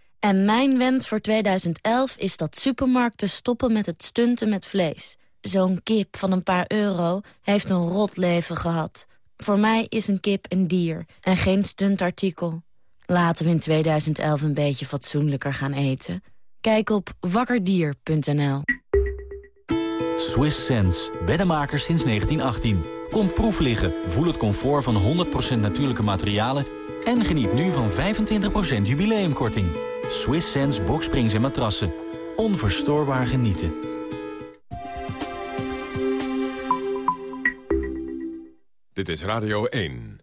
En mijn wens voor 2011 is dat supermarkten stoppen met het stunten met vlees. Zo'n kip van een paar euro heeft een rot leven gehad. Voor mij is een kip een dier en geen stuntartikel. Laten we in 2011 een beetje fatsoenlijker gaan eten. Kijk op wakkerdier.nl. Swiss Sense, beddenmakers sinds 1918. Kom proef liggen, voel het comfort van 100% natuurlijke materialen... en geniet nu van 25% jubileumkorting. Swiss Sense boksprings en matrassen. Onverstoorbaar genieten. Dit is Radio 1.